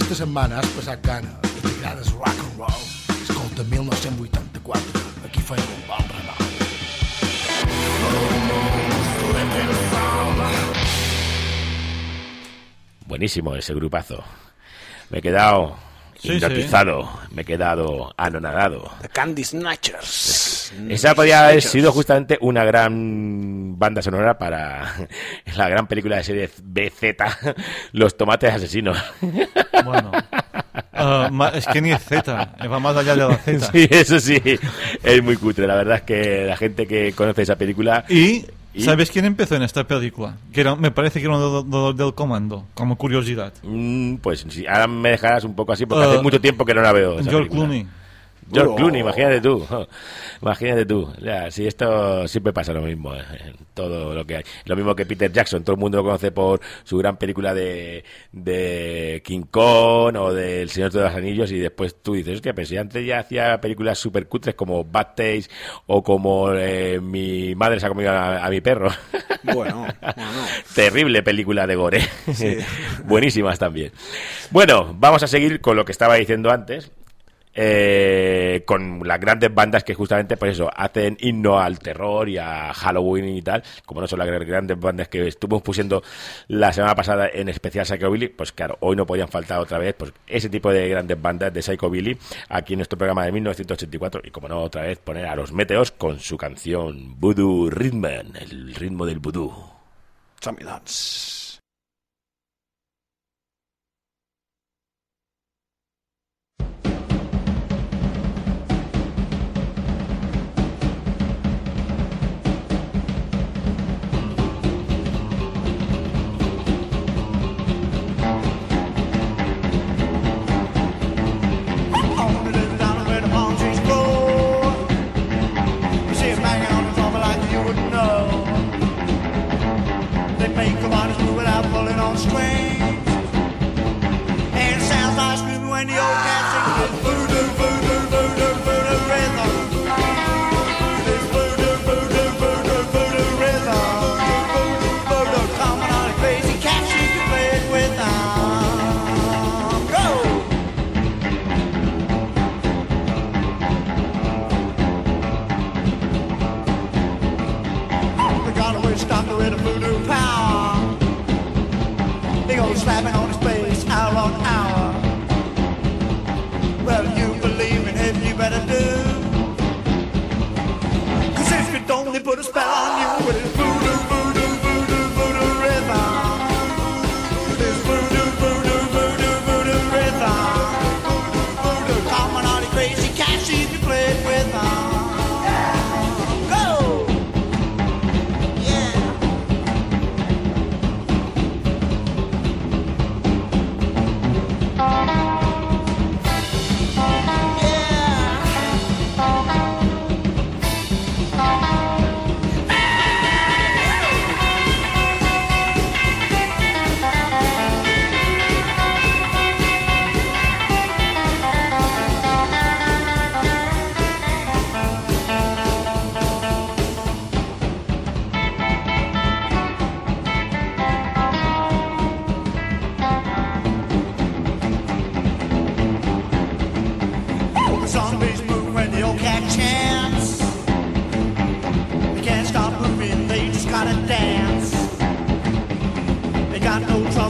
aquesta setmana has passat gana i t'agrades rock and roll, escolta 1984, aquí feim un bon. Buenísimo ese grupazo. Me he quedado Sí, hipnotizado, me he quedado anonadado. The Candy Snatchers. Esa podría haber sido justamente una gran banda sonora para la gran película de serie BZ, Los Tomates Asesinos. Bueno. Ah, es que ni es Z, va más allá de la Z. Sí, eso sí, es muy cutre. La verdad es que la gente que conoce esa película... Y, ¿Y? ¿sabes quién empezó en esta película? Que era, me parece que era uno de del comando, como curiosidad. Mm, pues sí, ahora me dejarás un poco así porque hace mucho tiempo que no la veo. George película. Clooney. George. Clooney, imagínate tú. Imagínate tú. Ya, sí, esto siempre pasa lo mismo eh, en todo lo que hay. Lo mismo que Peter Jackson, todo el mundo lo conoce por su gran película de, de King Kong o del Señor de los Anillos y después tú dices, hostia, pero si antes ya hacía películas super cutres como Bad Taste o como eh, Mi madre se ha comido a, a mi perro. Bueno, bueno. Terrible película de gore. Sí. Buenísimas también. Bueno, vamos a seguir con lo que estaba diciendo antes. Eh, con las grandes bandas que justamente pues eso hacen himno al terror y a Halloween y tal como no son las grandes bandas que estuvimos pusiendo la semana pasada en especial Psycho Billy pues claro hoy no podían faltar otra vez pues ese tipo de grandes bandas de Psycho Billy aquí en nuestro programa de 1984 y como no otra vez poner a los Meteos con su canción Voodoo Rhythm el ritmo del vudú Tommy Dance. When the old cat spell on you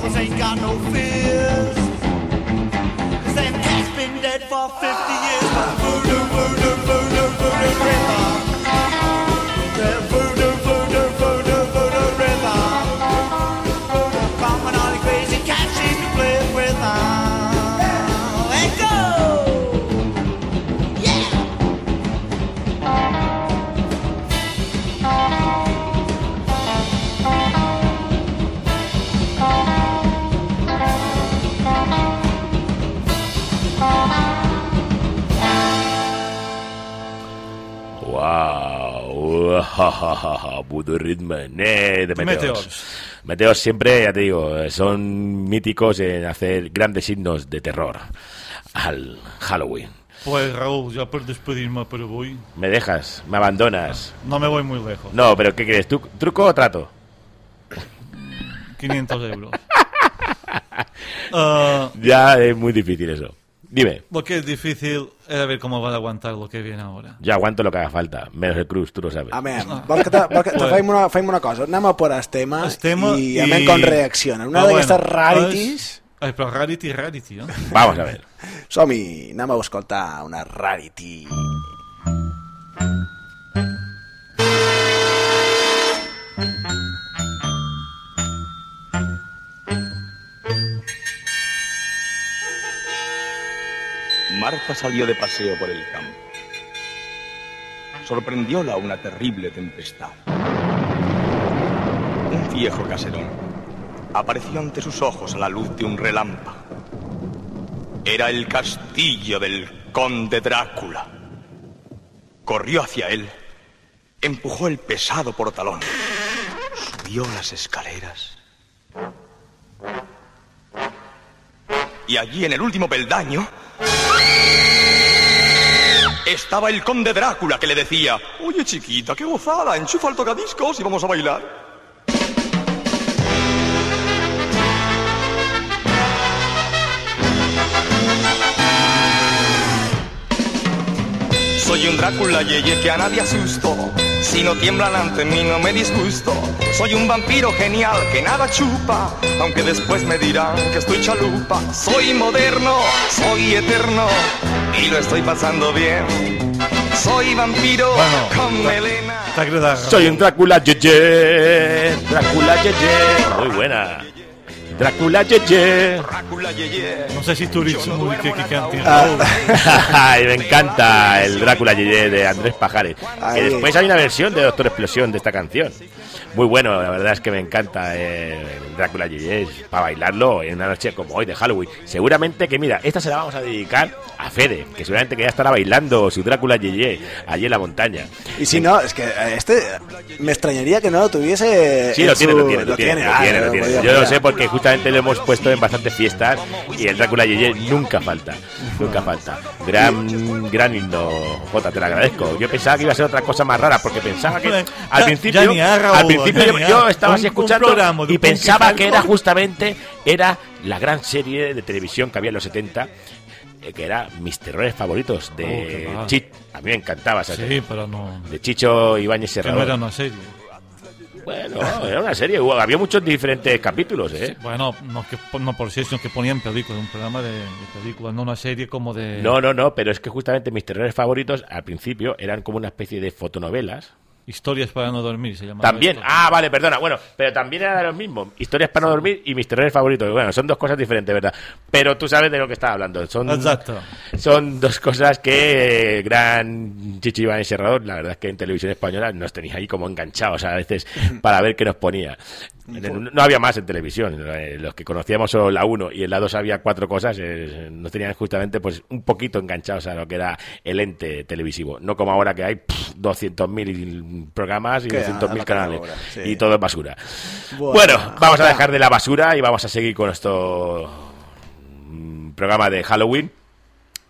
brothers ain't got no fears. Cause that cat's been dead for 50 years. Ja, ja, ja, ja, Voodoo Rhythm, eh, de. Meteors. Meteors siempre, ya te digo, son míticos en hacer grandes signos de terror al Halloween. Pues Raúl, ya por despedirme por hoy, ¿Me dejas? ¿Me abandonas? no me voy muy lejos. No, pero ¿qué crees? ¿Tú, ¿Truco o trato? 500 euros. Ah, Ya es muy difícil eso. Dime, Lo que es difícil es ver cómo van a aguantar lo que viene ahora. yo aguanto lo que haga falta, menos el Cruz, tú lo sabes. Amén. Vols que te, vols que te Pues- una, fem una cosa? Anem a por el tema, El tema i i- amén com reaccionen. Una Ah, d'aquestes bueno, rarities... és- Ai, però rarity, rarity, eh? Vamos a ver. Som-hi, anem a escoltar una rarity. Marta salió de paseo por el campo. Sorprendióla una terrible tempestad. Un viejo caserón apareció ante sus ojos a la luz de un relámpago. Era el castillo del conde Drácula. Corrió hacia él, empujó el pesado portalón, subió las escaleras. Y allí en el último peldaño estaba el conde Drácula que le decía, oye chiquita, qué gozada, enchufa el tocadiscos y vamos a bailar. Soy un Drácula yeye que a nadie asusto. Si no tiemblan ante mí no me disgusto. Soy un vampiro genial que nada chupa. Aunque después me dirán que estoy chalupa. Soy moderno, soy eterno. Y lo estoy pasando bien. Soy vampiro con melena. Soy un Drácula Yeye, Drácula Yeye. Muy buena. Drácula Yeye. No sé si tu ritmo que, que canti. Ay, me encanta el Drácula Yeye de Andrés Pajares. Que después hay una versión de Doctor Explosión de esta canción. Muy bueno, la verdad es que me encanta eh, el Drácula Yeye para bailarlo en una noche como hoy de Halloween. Seguramente que, mira, esta se la vamos a dedicar a Fede, que seguramente que ya estará bailando su Drácula Yeye allí en la montaña. Y si no, es que eh, este me extrañaría que no lo tuviese. Sí, lo tiene, su- lo tiene, lo tiene, lo Ah, tiene, lo no, tiene. podía Yo lo sé porque justamente lo hemos puesto en bastantes fiestas y el Drácula Yeye nunca falta, nunca falta. Gran, gran himno, Jota, te lo agradezco. Yo pensaba que iba a ser otra cosa más rara porque pensaba que al principio, al principio yo, yo estaba así escuchando y pensaba que era justamente era la gran serie de televisión que había en los 70 eh, que era mis terrores favoritos Oh, de mal. Chit. A mí me encantaba esa Sí, serie. pero no... De Chicho Ibáñez Que no era una serie. Bueno, era una serie, había muchos diferentes capítulos, ¿eh? Bueno, no, que, no por si sino que ponían películas, un programa de, de películas, no una serie como de... No, no, no, pero es que justamente mis terrores favoritos al principio eran como una especie de fotonovelas. Historias para no dormir se llama. También, ah, vale, perdona, bueno, pero también eran los mismos. Historias para no dormir y mis terrores favoritos. Bueno, son dos cosas diferentes, ¿verdad? Pero tú sabes de lo que estaba hablando. Son, Exacto. Son dos cosas que eh, gran Chichi Iván Serrador, la verdad es que en televisión española nos tenéis ahí como enganchados a veces para ver qué nos ponía. No, no había más en televisión. eh, Los que conocíamos solo la 1 y en la 2 había cuatro cosas, eh, nos tenían justamente pues un poquito enganchados a lo que era el ente televisivo. No como ahora que hay pff, 200.000 programas y Que a- a 200.000 la canales. sí. Y todo es basura. Bueno, Bueno, vamos a dejar de la basura y vamos a seguir con nuestro mm, programa de Halloween.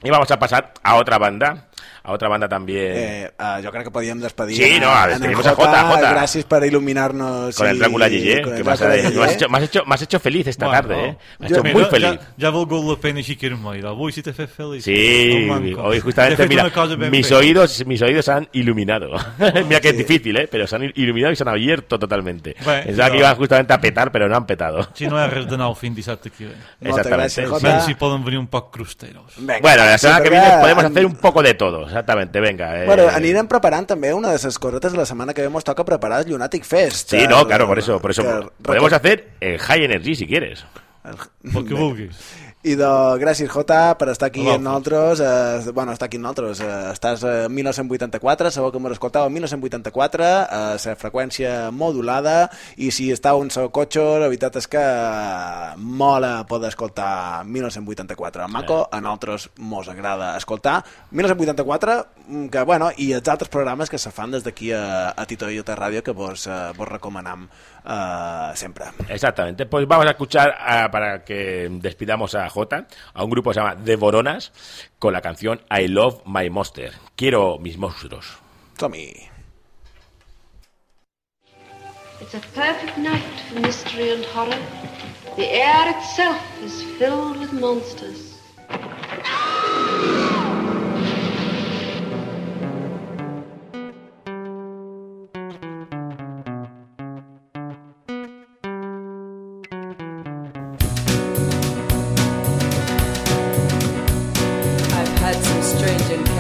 Y vamos a pasar a otra banda. A otra banda también. Eh, ah, jo crec que podíem despedir Sí, no, a- el despedimos a Jota, Jota. gràcies per il·luminar-nos con el Drácula con el que me has, Drácula me has Yeye. hecho, me has hecho- me has hecho feliz esta Bueno, tarde, ¿eh? Me has jo- hecho muy ja, feliz. ja valgut la pena així que era mira. Avui sí t'he fet feliç. Sí, hoy justamente, mira, ben mis oídos, mis oídos se han iluminado. mira que es difícil, ¿eh? Pero se han iluminado y se han abierto totalmente. Bueno, Pensaba que no. iban justamente a petar, pero no han petado. Si no hi ha res de nou fins dissabte que. Moltes Exactamente. gràcies, sí. Jota. A si poden venir un poc crusteros. Vinga, Bueno, la semana que viene podemos hacer un poco de todo, exactamente, venga. eh. Bueno, anirem preparant també una de les cosetes de la setmana que ve mos toca preparar el Lunatic Fest. Sí, no, claro, por eso, por eso. Que- Podemos hacer el High Energy si quieres. El que vulguis. I de gràcies, Jota, per estar aquí amb nosaltres. Eh, bueno, estar aquí amb nosaltres. Eh, estàs a 1984, sabeu que m'ho escoltava a 1984, a la freqüència modulada, i si estàu en el cotxe, la veritat és que mola poder escoltar 1984. Maco, a nosaltres mos agrada escoltar 1984, mm, que, bueno, i els altres programes que se fan des d'aquí a, a Tito i Ota Ràdio que vos, eh, vos recomanam eh, sempre. Exactamente. Pues vamos a escuchar ah, para que despidamos a Jota, a un grupo que se llama The Boronas, con la canción I Love My Monster. Quiero mis monstruos. Som-hi. It's a perfect night for mystery and horror. The air itself is filled with monsters.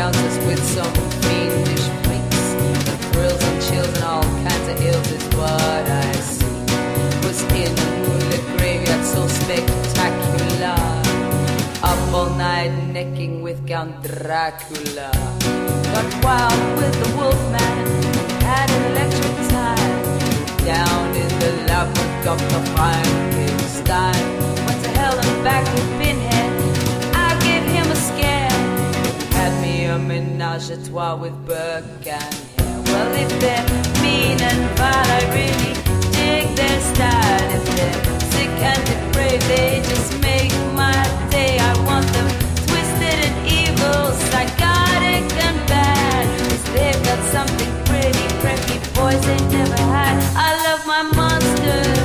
Encounters with some fiendish freaks. The thrills and chills and all kinds of ills is what I see. Was in a moonlit graveyard so spectacular. Up all night necking with Count Dracula. Got wild with the wolfman, had an electric time. Down in the labyrinth of the Frankenstein. Went to hell and back with Pinhead. A menage a trois with Burke and Hare. Well, if they're mean and vile, I really dig their style. If they're sick and depraved, they just make my day. I want them twisted and evil, psychotic and bad. 'Cause they've got something pretty, preppy boys they never had. I love my monsters,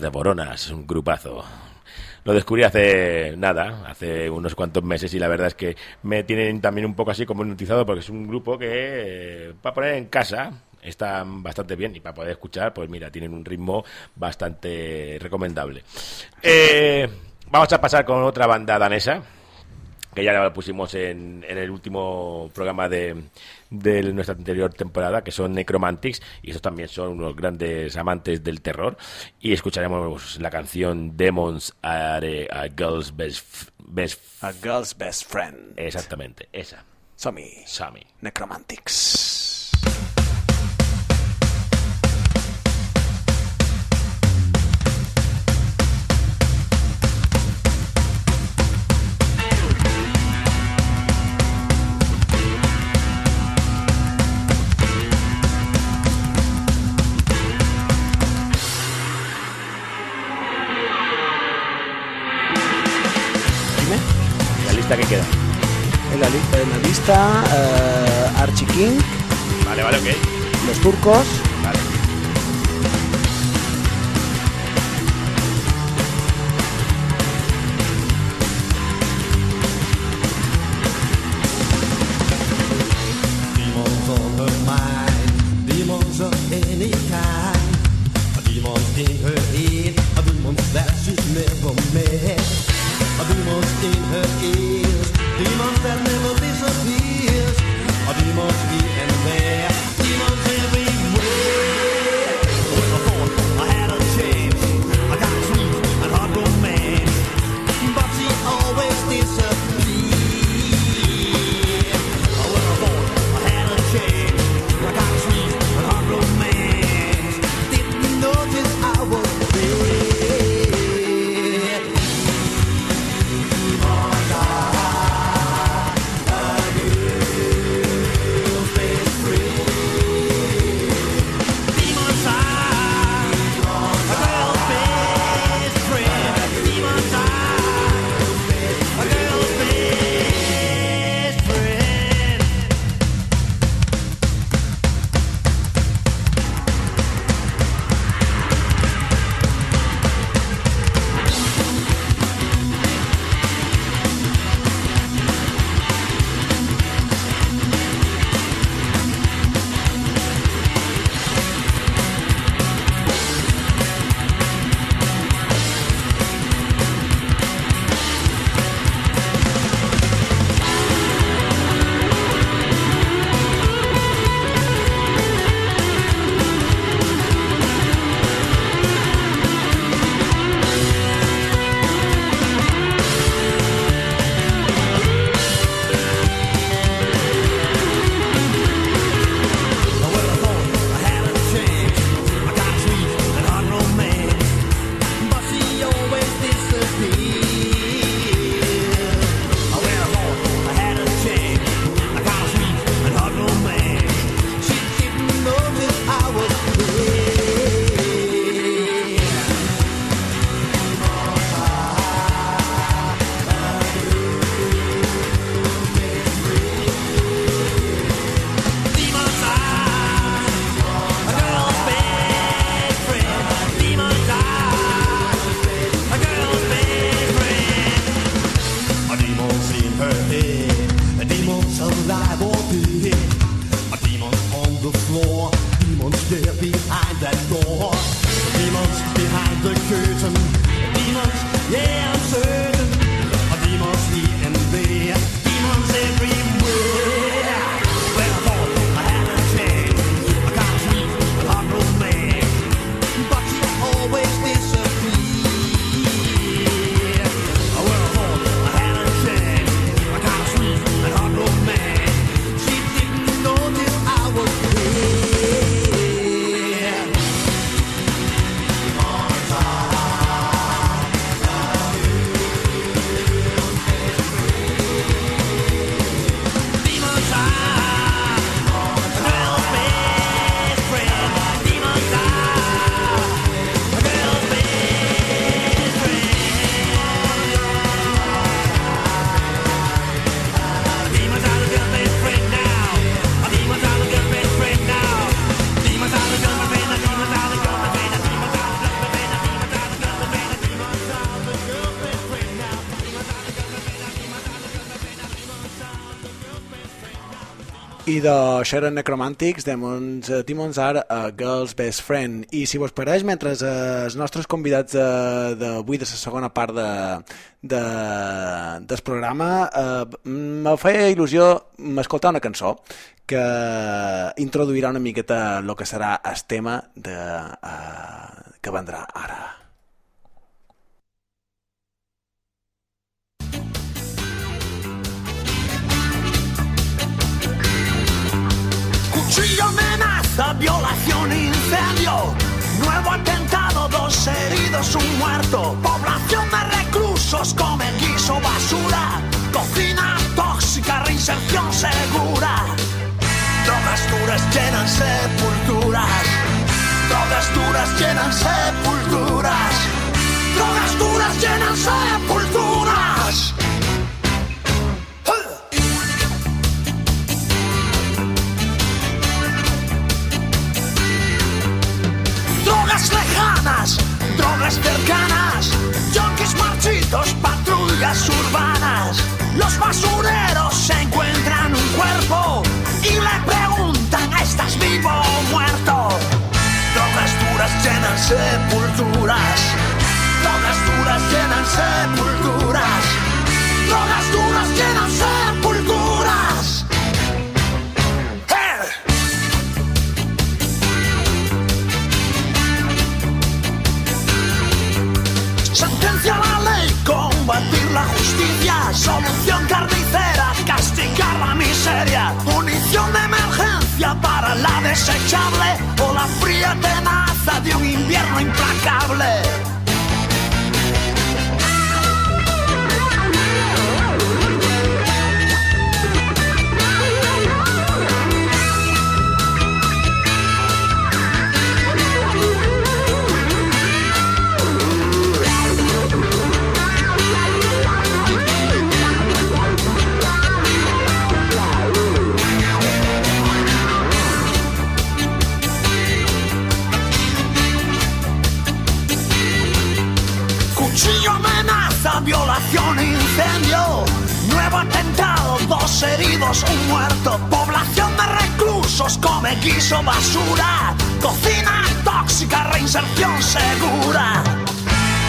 De Boronas, un grupazo. Lo descubrí hace nada, hace unos cuantos meses y la verdad es que me tienen también un poco así como hipnotizado porque es un grupo que eh, para poner en casa están bastante bien y para poder escuchar pues mira, tienen un ritmo bastante recomendable. Eh, vamos a pasar con otra banda danesa que ya la pusimos en, en el último programa de, de nuestra anterior temporada, que son Necromantics, y esos también son unos grandes amantes del terror. Y escucharemos la canción Demons Are a Girl's Best, best A girl's best friend. Exactamente, esa. Som-hi. Necromantics. lista que queda? En la, en la lista, uh, Archie King. Vale, vale, ok. Los turcos. i de Sharon Necromantics, Demons, uh, eh, Demons Are eh, a Girl's Best Friend. I si vos pareix, mentre uh, els nostres convidats uh, d'avui, de la segona part de, de, del programa, uh, me feia il·lusió m'escoltar una cançó que introduirà una miqueta el que serà el tema de, uh, que vendrà ara. Cuchillo, amenaza, violación, incendio. Nuevo atentado, dos heridos, un muerto. Población de reclusos, come guiso, basura. Cocina tóxica, reinserción segura. Drogas duras llenan sepulturas. Drogas duras llenan sepulturas. Drogas duras llenan sepulturas. Drogas cercanas, junkies marchitos, patrullas urbanas. Los basureros se encuentran un cuerpo y le preguntan, ¿estás vivo o muerto? Drogas duras llenan sepulturas, drogas duras llenan sepulturas, la justicia, solución carnicera, castigar la miseria, munición de emergencia para la desechable o la fría tenaza de un invierno implacable. Atentado, dos heridos, un muerto. Población de reclusos, come guiso, basura. Cocina tóxica, reinserción segura.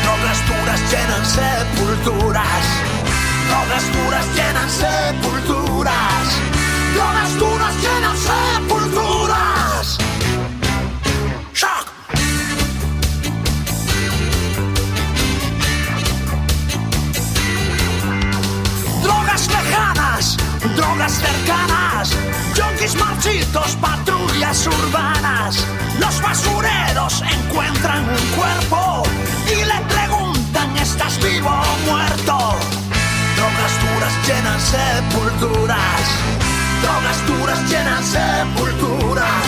Drogas duras llenan sepulturas. Drogas duras llenan sepulturas. Drogas duras llenan sepulturas. Drogas cercanas, junkies marchitos, patrullas urbanas. Los basureros encuentran un cuerpo y le preguntan, ¿estás vivo o muerto? Drogas duras llenan sepulturas, drogas duras llenan sepulturas,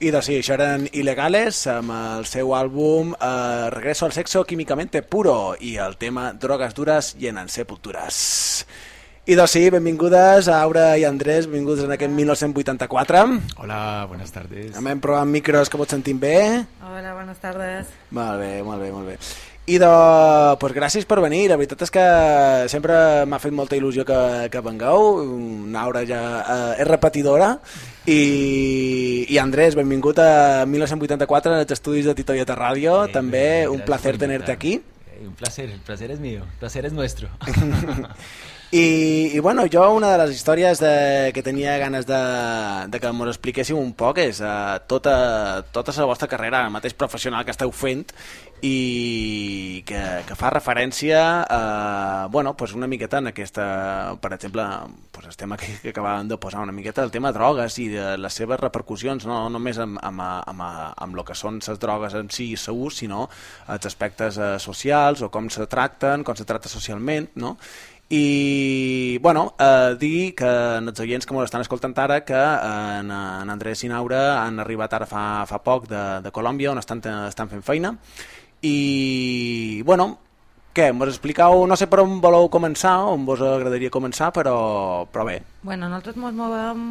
I doncs sí, això eren Il·legales amb el seu àlbum eh, Regreso al sexo químicamente puro i el tema Drogas dures llenen sepultures. I doncs sí, benvingudes a Aura i Andrés, benvinguts en aquest 1984. Hola, buenas tardes. Hem provat micros que pots sentir bé. Hola, buenas tardes. Molt bé, molt bé, molt bé. I de, pues gràcies per venir, la veritat és que sempre m'ha fet molta il·lusió que, que vengueu, Naura ja eh, és repetidora, i, i Andrés, benvingut a 1984 en els estudis de Titoieta Ràdio, Eh, també un gracias placer por tenerte aquí. Eh, Un placer, el placer es mío, el placer es nuestro. I, I bueno, jo una de les històries de, que tenia ganes de, de que m'ho expliquéssiu un poc és uh, tota, tota la vostra carrera ara mateix professional que esteu fent i que, que fa referència a, bueno, pues una miqueta en aquesta, per exemple, pues el tema que, que acabàvem de posar una miqueta, el tema drogues i de les seves repercussions, no només amb, amb, amb, amb el que són les drogues en si i ús, sinó els aspectes eh, socials o com se tracten, com se tracta socialment, no? I bueno, eh, dir que els oients que ens estan escoltant ara que eh, en, en Andrés i Naura han arribat ara fa, fa poc de, de Colòmbia on estan, estan fent feina. I bueno què, mos expliqueu, no sé per on voleu començar on vos agradaria començar però, però bé, Bueno, nosaltres ens movem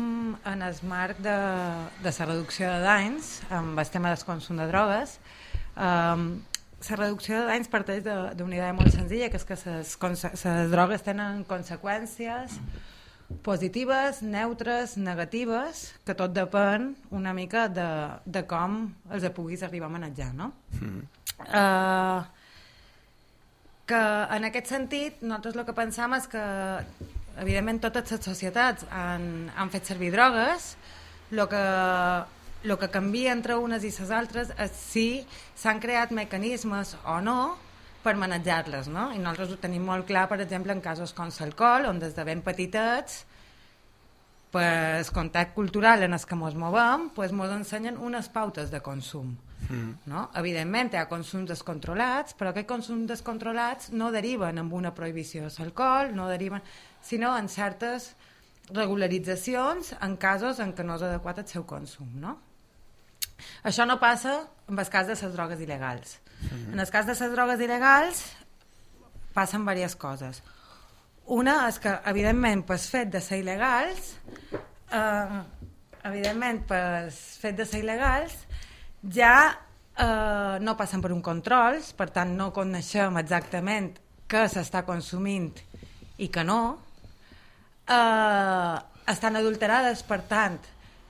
en el marc de, de la reducció de danys amb el tema del consum de drogues. Um, la reducció de danys parteix d'una idea molt senzilla, que és que les drogues tenen conseqüències positives, neutres, negatives, que tot depèn una mica de, de com els puguis arribar a manejar, no? Uh, que en aquest sentit nosaltres el que pensam és que evidentment totes les societats han, han fet servir drogues el que, el que canvia entre unes i les altres és si s'han creat mecanismes o no per manejar-les, no? I nosaltres ho tenim molt clar, per exemple, en casos com l'alcohol, on des de ben petitets per el context cultural en el que ens movem, pues, ens ensenyen unes pautes de consum. No? Evidentment, hi ha consums descontrolats, però aquests consums descontrolats no deriven en una prohibició de l'alcohol, no deriven, sinó en certes regularitzacions en casos en què no és adequat el seu consum. No? Això no passa en el cas de les drogues il·legals. En el cas de les drogues il·legals passen diverses coses. Una és que, evidentment, pel fet de ser il·legals, eh, evidentment, per fet de ser il·legals, ja eh, no passen per un control, per tant no coneixem exactament què s'està consumint i que no. Eh, estan adulterades, per tant,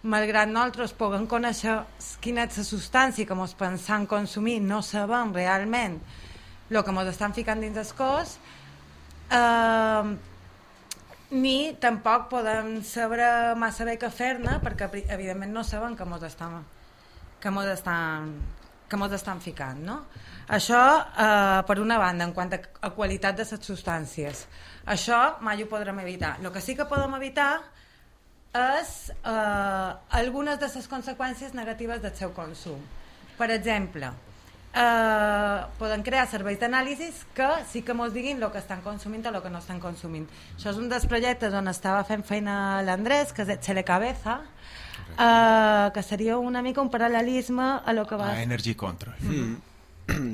malgrat nosaltres puguem conèixer quina és la substància que ens pensam consumir, no sabem realment el que ens estan ficant dins el cos, eh, ni tampoc podem saber massa bé què fer-ne perquè evidentment no sabem que mos estan que mos estan que mos estan ficant no? això eh, per una banda en quant a, a qualitat de les substàncies això mai ho podrem evitar el que sí que podem evitar és eh, algunes de les conseqüències negatives del seu consum per exemple eh, poden crear serveis d'anàlisis que sí que mos diguin el que estan consumint o el que no estan consumint. Això és un dels projectes on estava fent feina l'Andrés, que és Echele Cabeza, eh, que seria una mica un paral·lelisme a lo que va... A Energy Control. Mm.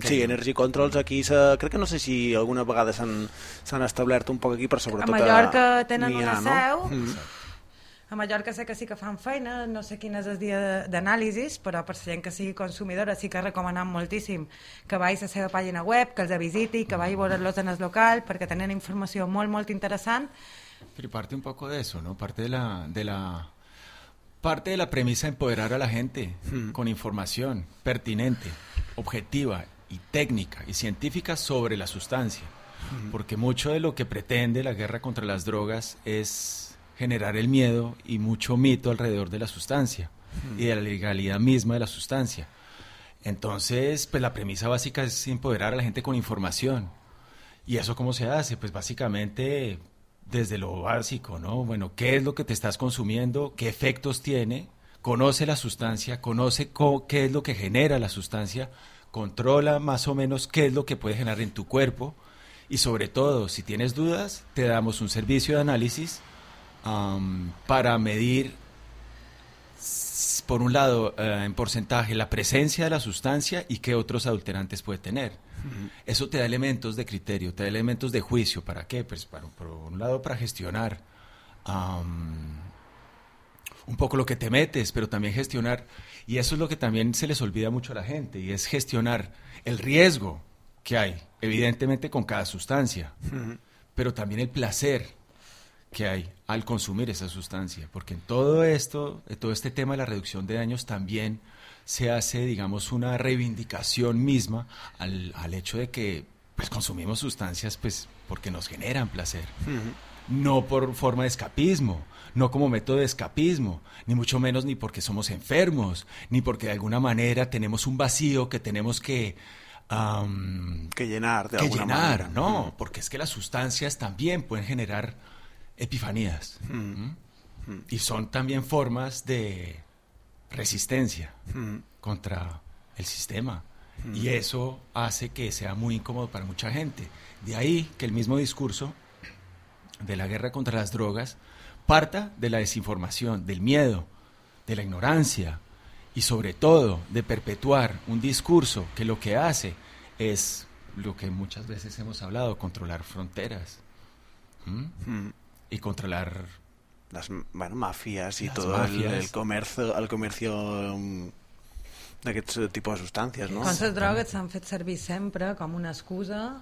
Sí, Energy Controls aquí, se, crec que no sé si alguna vegada s'han s'han establert un poc aquí, però sobretot a Mallorca tenen ha, una seu, No? Mm. A Mallorca sé que sí que fan feina, no sé quin és el dia d'anàlisis, però per la gent que sigui consumidora sí que recomanem moltíssim que vagi a la seva pàgina web, que els visiti, que vagi a veure-los en el local, perquè tenen informació molt, molt interessant. Pero parte un poco de eso, ¿no? Parte de la, de la, parte de la premisa de empoderar a la gente con información pertinente, objetiva y técnica y científica sobre la sustancia. Porque mucho de lo que pretende la guerra contra las drogas es generar el miedo y mucho mito alrededor de la sustancia y de la legalidad misma de la sustancia. Entonces, pues la premisa básica es empoderar a la gente con información. ¿Y eso cómo se hace? Pues básicamente desde lo básico, ¿no? Bueno, ¿qué es lo que te estás consumiendo? ¿Qué efectos tiene? Conoce la sustancia, conoce co- qué es lo que genera la sustancia, controla más o menos qué es lo que puede generar en tu cuerpo y sobre todo, si tienes dudas, te damos un servicio de análisis para medir por un lado, eh, en porcentaje, la presencia de la sustancia y qué otros adulterantes puede tener. Eso te da elementos de criterio, te da elementos de juicio. ¿Para qué? Pues para, por un lado, para gestionar un poco lo que te metes, pero también gestionar, y eso es lo que también se les olvida mucho a la gente, y es gestionar el riesgo que hay, evidentemente con cada sustancia, pero también el placer que hay al consumir esa sustancia, porque en todo esto, en todo este tema de la reducción de daños también se hace, digamos, una reivindicación misma al, al hecho de que pues consumimos sustancias pues porque nos generan placer, no por forma de escapismo, no como método de escapismo, ni mucho menos ni porque somos enfermos, ni porque de alguna manera tenemos un vacío que tenemos que que llenar de que alguna llenar, manera. no, porque es que las sustancias también pueden generar epifanías ¿m? y son también formas de resistencia contra el sistema. Y eso hace que sea muy incómodo para mucha gente. De ahí que el mismo discurso de la guerra contra las drogas parta de la desinformación, del miedo, de la ignorancia y sobre todo de perpetuar un discurso que lo que hace es lo que muchas veces hemos hablado, controlar fronteras. Y controlar las bueno, màfies i Las tot el, màfies. el comercio, el comercio d'aquests eh, tipus de substàncies, no? Les drogues s'han fet servir sempre com una excusa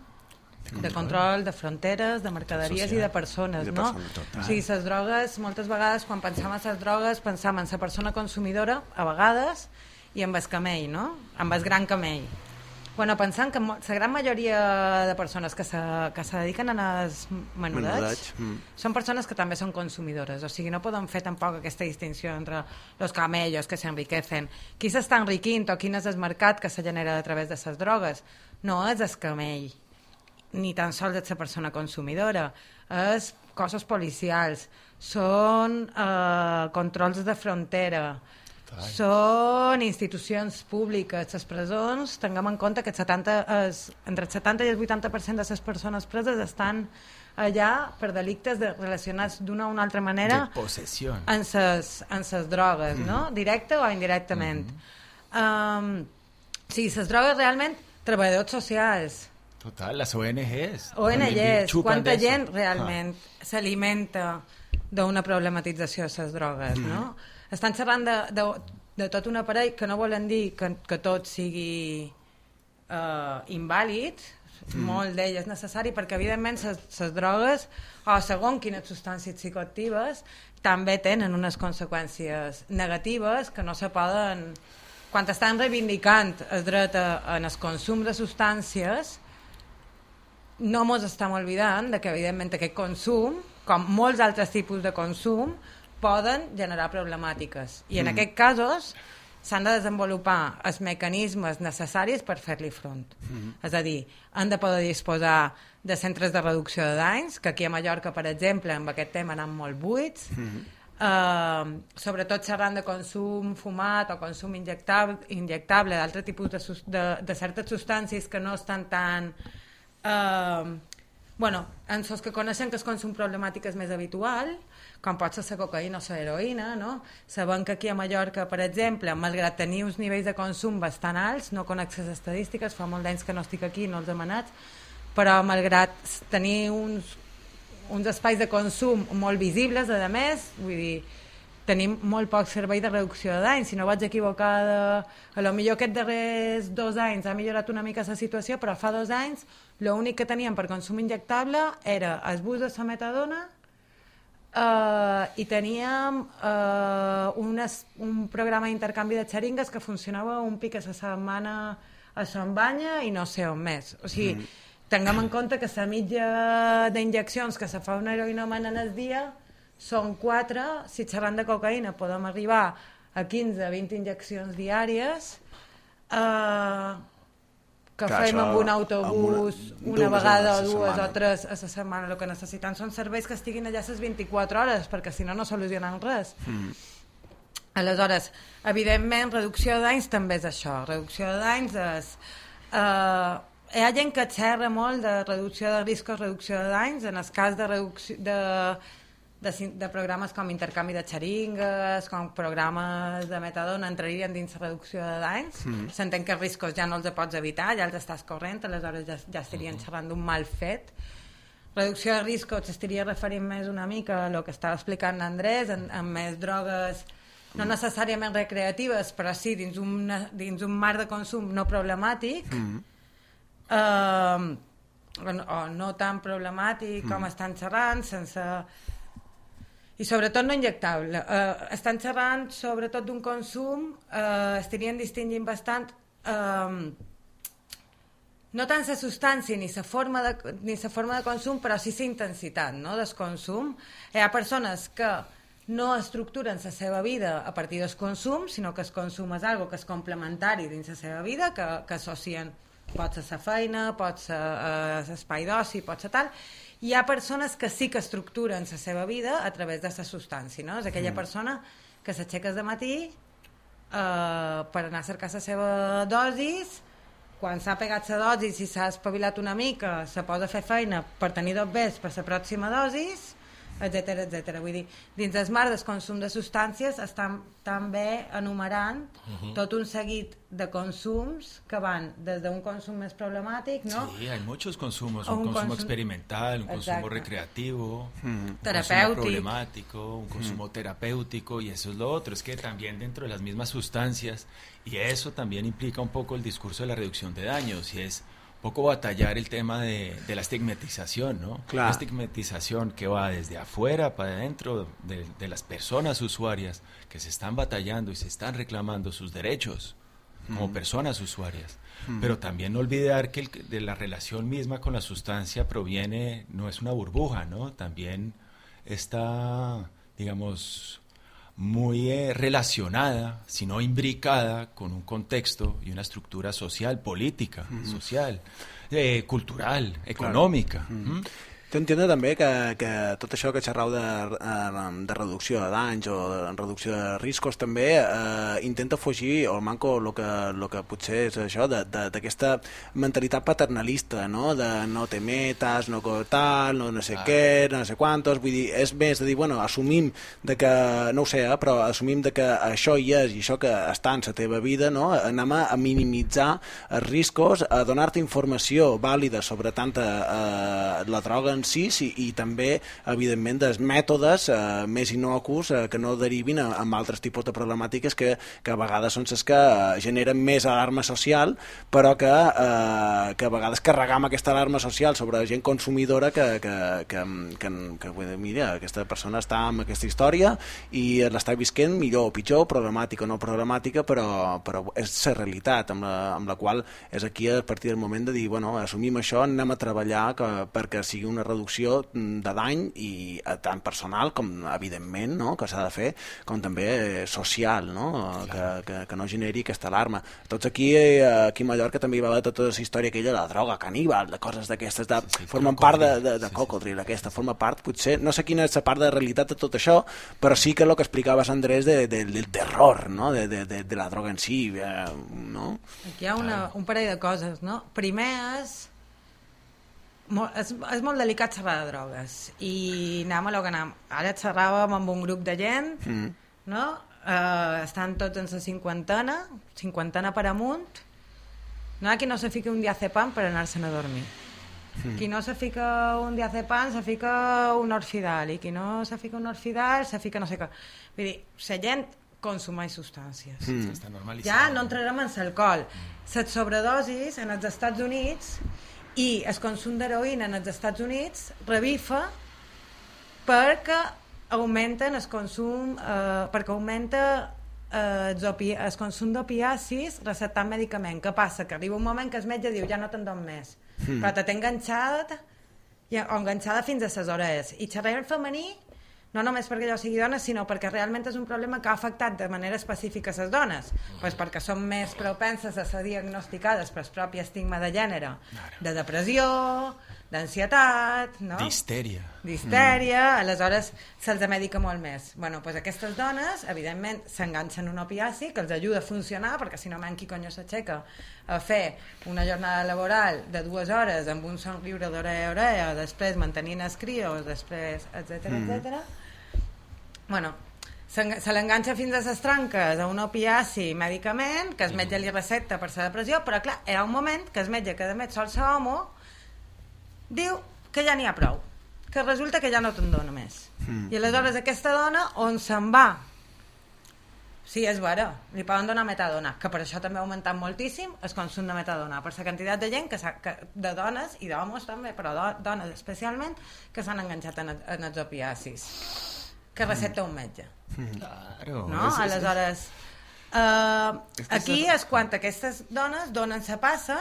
de control de fronteres, de mercaderies Social. i de persones, I de no? total. O sigui, les drogues, moltes vegades, quan pensam en les drogues, pensam en la persona consumidora, a vegades, i amb el camell, no? Amb el gran camell. Bueno, pensant que la gran majoria de persones que se, que se dediquen a els menudets Menudets, mm. són persones que també són consumidores, o sigui, no podem fer tampoc aquesta distinció entre los camellos que s'enriquecen, qui s'està enriquint o quin és el mercat que se genera a través de les drogues. No és el camell, ni tan sols és la persona consumidora, és cossos policials, són eh, controls de frontera, són institucions públiques, les presons, tinguem en compte que el 70, es, entre el 70 i el 80% de les persones preses estan allà per delictes de, relacionats d'una o una altra manera de posesión. en ses, en ses drogues, no? Directe o indirectament. um, sí, ses drogues realment, treballadors socials, Total, las ONGs. ONGs, quanta gent realment s'alimenta d'una problematització de les drogues, no? Estan xerrant de, de, de tot un aparell que no volen dir que, que tot sigui eh, invàlid, Mm. molt d'ell és necessari perquè evidentment les drogues o segons quines substàncies psicoactives també tenen unes conseqüències negatives que no se poden quan estan reivindicant el dret a, en el consum de substàncies no mos estem oblidant de que evidentment aquest consum com molts altres tipus de consum poden generar problemàtiques i en Mm. aquests casos s'han de desenvolupar els mecanismes necessaris per fer-li front. Mhm. És a dir, han de poder disposar de centres de reducció de danys, que aquí a Mallorca, per exemple, amb aquest tema anaven molt buits, eh, sobretot xerrant de consum fumat o consum injectable, injectable d'altre tipus de, de, de certes substàncies que no estan tan... Eh, bueno, en els que coneixen que el consum problemàtic és més habitual, com pot ser la cocaïna o la heroïna, no? Sabem que aquí a Mallorca, per exemple, malgrat tenir uns nivells de consum bastant alts, no conec les estadístiques, fa molt d'anys que no estic aquí, no els he manat, però malgrat tenir uns, uns espais de consum molt visibles, a més, vull dir, tenim molt poc servei de reducció de danys, si no vaig equivocada, a lo millor aquests darrers dos anys ha millorat una mica la situació, però fa dos anys l'únic que teníem per consum injectable era el bus de la metadona eh, i teníem eh, unes, un programa d'intercanvi de xeringues que funcionava un pic a la setmana a Sant Banya i no sé on més. O sigui, Mm. tinguem en compte que la mitja d'injeccions que se fa un heroïnoman en el dia són 4, si xerrant de cocaïna podem arribar a 15-20 injeccions diàries, eh, que Clar, fem això amb un amb autobús una- una, dues vegada o dues setmana. o tres a la setmana. El que necessitem són serveis que estiguin allà les 24 hores, perquè si no, no solucionen res. Mm. Aleshores, evidentment, reducció danys també és això. Reducció danys és... Eh, hi ha gent que xerra molt de reducció de riscos, reducció de danys, en el cas de, reducció, de, de, de programes com intercanvi de xeringues, com programes de metadona, entrarien dins la reducció de danys. Mm. S'entén que els riscos ja no els pots evitar, ja els estàs corrent, aleshores ja, ja estarien xerrant d'un mal fet. Reducció de riscos s'estaria referint més una mica a el que estava explicant Andrés, en, en més drogues no necessàriament recreatives, però sí dins un, dins un marc de consum no problemàtic, Mm. eh, o, no- tan problemàtic com Mm. estan xerrant, sense... I sobretot no injectable. Eh, estan xerrant sobretot d'un consum, eh, estarien distingint bastant eh, no tant la substància ni la forma, de, ni la forma de consum, però sí la intensitat no, del consum. Hi ha persones que no estructuren la seva vida a partir del consum, sinó que el consum és algo que és complementari dins la seva vida, que, que associen pot ser la feina, pot ser eh, l'espai d'oci, pot ser tal, hi ha persones que sí que estructuren la seva vida a través de la substància, no? És aquella Mm. persona que s'aixeques de matí eh, per anar a cercar la seva dosis, quan s'ha pegat la dosis i s'ha espavilat una mica, se posa a fer feina per tenir dos bes per la pròxima dosis, etc etc. Vull dir, dins del marc del consum de substàncies estan també enumerant tot un seguit de consums que van des d'un consum més problemàtic, no? Sí, hay muchos consumos, un, un consumo consum- experimental, un consumo recreativo, un Terapéutico. consumo problemático, un consumo terapéutico y eso es lo otro, es que también dentro de las mismas sustancias y eso también implica un poco el discurso de la reducción de daños y es un poco batallar el tema de, de la estigmatización, ¿no? Claro. La estigmatización que va desde afuera para adentro de, de las personas usuarias que se están batallando y se están reclamando sus derechos como personas usuarias. Mm. Pero también no olvidar que el- de la relación misma con la sustancia proviene, no es una burbuja, ¿no? También está, digamos, muy eh, relacionada, si no imbricada, con un contexto y una estructura social, política, social, eh, cultural, econòmica. Mm. T'ho entendre també que, que tot això que xerrau de, eh, de reducció de danys o de reducció de riscos també eh, intenta fugir, o manco el que, lo que potser és això, d'aquesta mentalitat paternalista, no? de no te metas, no tal, no, no sé Ah. què, no sé quantos, vull dir, és més de dir, bueno, assumim de que, no ho sé, eh, però assumim de que això hi és i això que està en la teva vida, no? anem a, minimitzar els riscos, a donar-te informació vàlida sobre tant eh, la droga en si i, i també, evidentment, dels mètodes eh, més inocus eh, que no derivin a, a altres tipus de problemàtiques que, que a vegades són les que eh, generen més alarma social, però que, eh, que a vegades carregam aquesta alarma social sobre gent consumidora que, que, que, que, que, que mira, aquesta persona està amb aquesta història i l'està visquent millor o pitjor, problemàtica o no problemàtica, però, però és la realitat amb la, amb la qual és aquí a partir del moment de dir, bueno, assumim això, anem a treballar que, perquè sigui una reducció mm, de dany i eh, tant personal com evidentment no? que s'ha de fer, com també eh, social, no? que, que, que no generi aquesta alarma. Tots aquí, eh, aquí a Mallorca també hi va haver tota la història aquella de la droga caníbal, de coses d'aquestes, de, sí, sí, formen part de, de, de sí, cocodril, aquesta, forma part, potser, no sé quina és la part de realitat de tot això, però sí que el que explicaves, Andrés, de, de, del terror, no? de, de, de, de la droga en si, eh, no? Aquí hi ha una, un parell de coses, no? Primer és molt, és, és molt delicat xerrar de drogues i anem a lo que anem. Ara xerràvem amb un grup de gent, mm. no? Uh, estan tots en la cinquantena, cinquantena per amunt. No hi ha qui no se fica un diazepam per anar-se'n a dormir. Mm. Qui no se fica un diazepam se fica un orfidal i qui no se fica un orfidal se fica no sé què. Vull dir, la gent consumeix substàncies. Mm. Ja no entrarem en l'alcohol. Les sobredosis en els Estats Units i el consum d'heroïna en els Estats Units revifa perquè augmenten el consum eh, perquè augmenta eh, el consum d'opiacis receptant medicament. Què passa? Que arriba un moment que el metge diu ja no te'n don més, mm. però te té enganxat ja, o enganxada fins a les hores. I xerrem femení no només perquè jo sigui dona, sinó perquè realment és un problema que ha afectat de manera específica a les dones, pues perquè són més propenses a ser diagnosticades per el propi estigma de gènere, de depressió, d'ansietat, no? D'histèria. D'histèria, mm. aleshores se'ls medica molt més. bueno, pues aquestes dones, evidentment, s'enganxen un opiaci que els ajuda a funcionar, perquè si no, man, qui conyo s'aixeca a fer una jornada laboral de dues hores amb un somriure d'hora a hora, després mantenint els crios, després, etc mm. Bueno, se l'enganxa fins a les tranques a un opiaci medicament que el metge li recepta per la depressió però clar, hi ha un moment que el metge que demet sol ser homo diu que ja n'hi ha prou que resulta que ja no te'n dona més. Mm. i aleshores aquesta dona on se'n va? Sí, és vera, li poden donar metadona, que per això també ha augmentat moltíssim el consum de metadona, per la quantitat de gent, que, que de dones i d'homes també, però do, dones especialment, que s'han enganxat en, en els opiacis que recepta un metge. Claro. No? És, és, Aleshores, eh, aquí és quan aquestes dones donen sa passa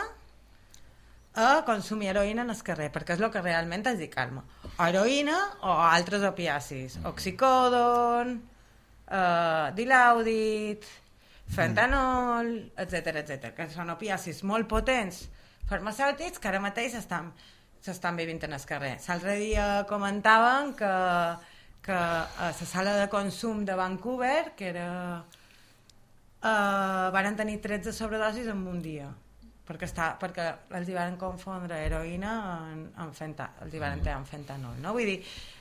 a consumir heroïna en el carrer, perquè és el que realment ens hi calma. O heroïna o altres opiacis. Oxicodon, eh, dilaudit, fentanol, etc etc, que són opiacis molt potents farmacèutics que ara mateix estan s'estan vivint en el carrer. L'altre dia comentaven que que a la sala de consum de Vancouver, que era... Eh, varen tenir 13 sobredosis en un dia perquè, està, perquè els hi van confondre heroïna en, en fenta, els hi van mm. en fentanol no? vull dir,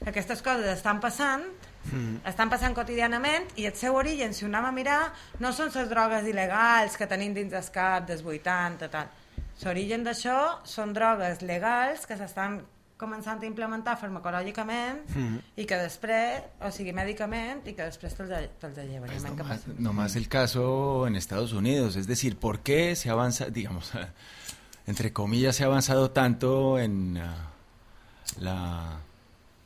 aquestes coses estan passant mm. estan passant quotidianament i el seu origen, si ho anem a mirar no són les drogues il·legals que tenim dins del cap dels 80 tal. l'origen d'això són drogues legals que s'estan començant a implementar farmacològicament mm -hmm. i que després, o sigui, mèdicament, i que després te'ls te lleven. Pues no, más, no más el caso en Estados Unidos, es decir, ¿por qué se avanza, digamos, entre comillas, se ha avanzado tanto en uh, la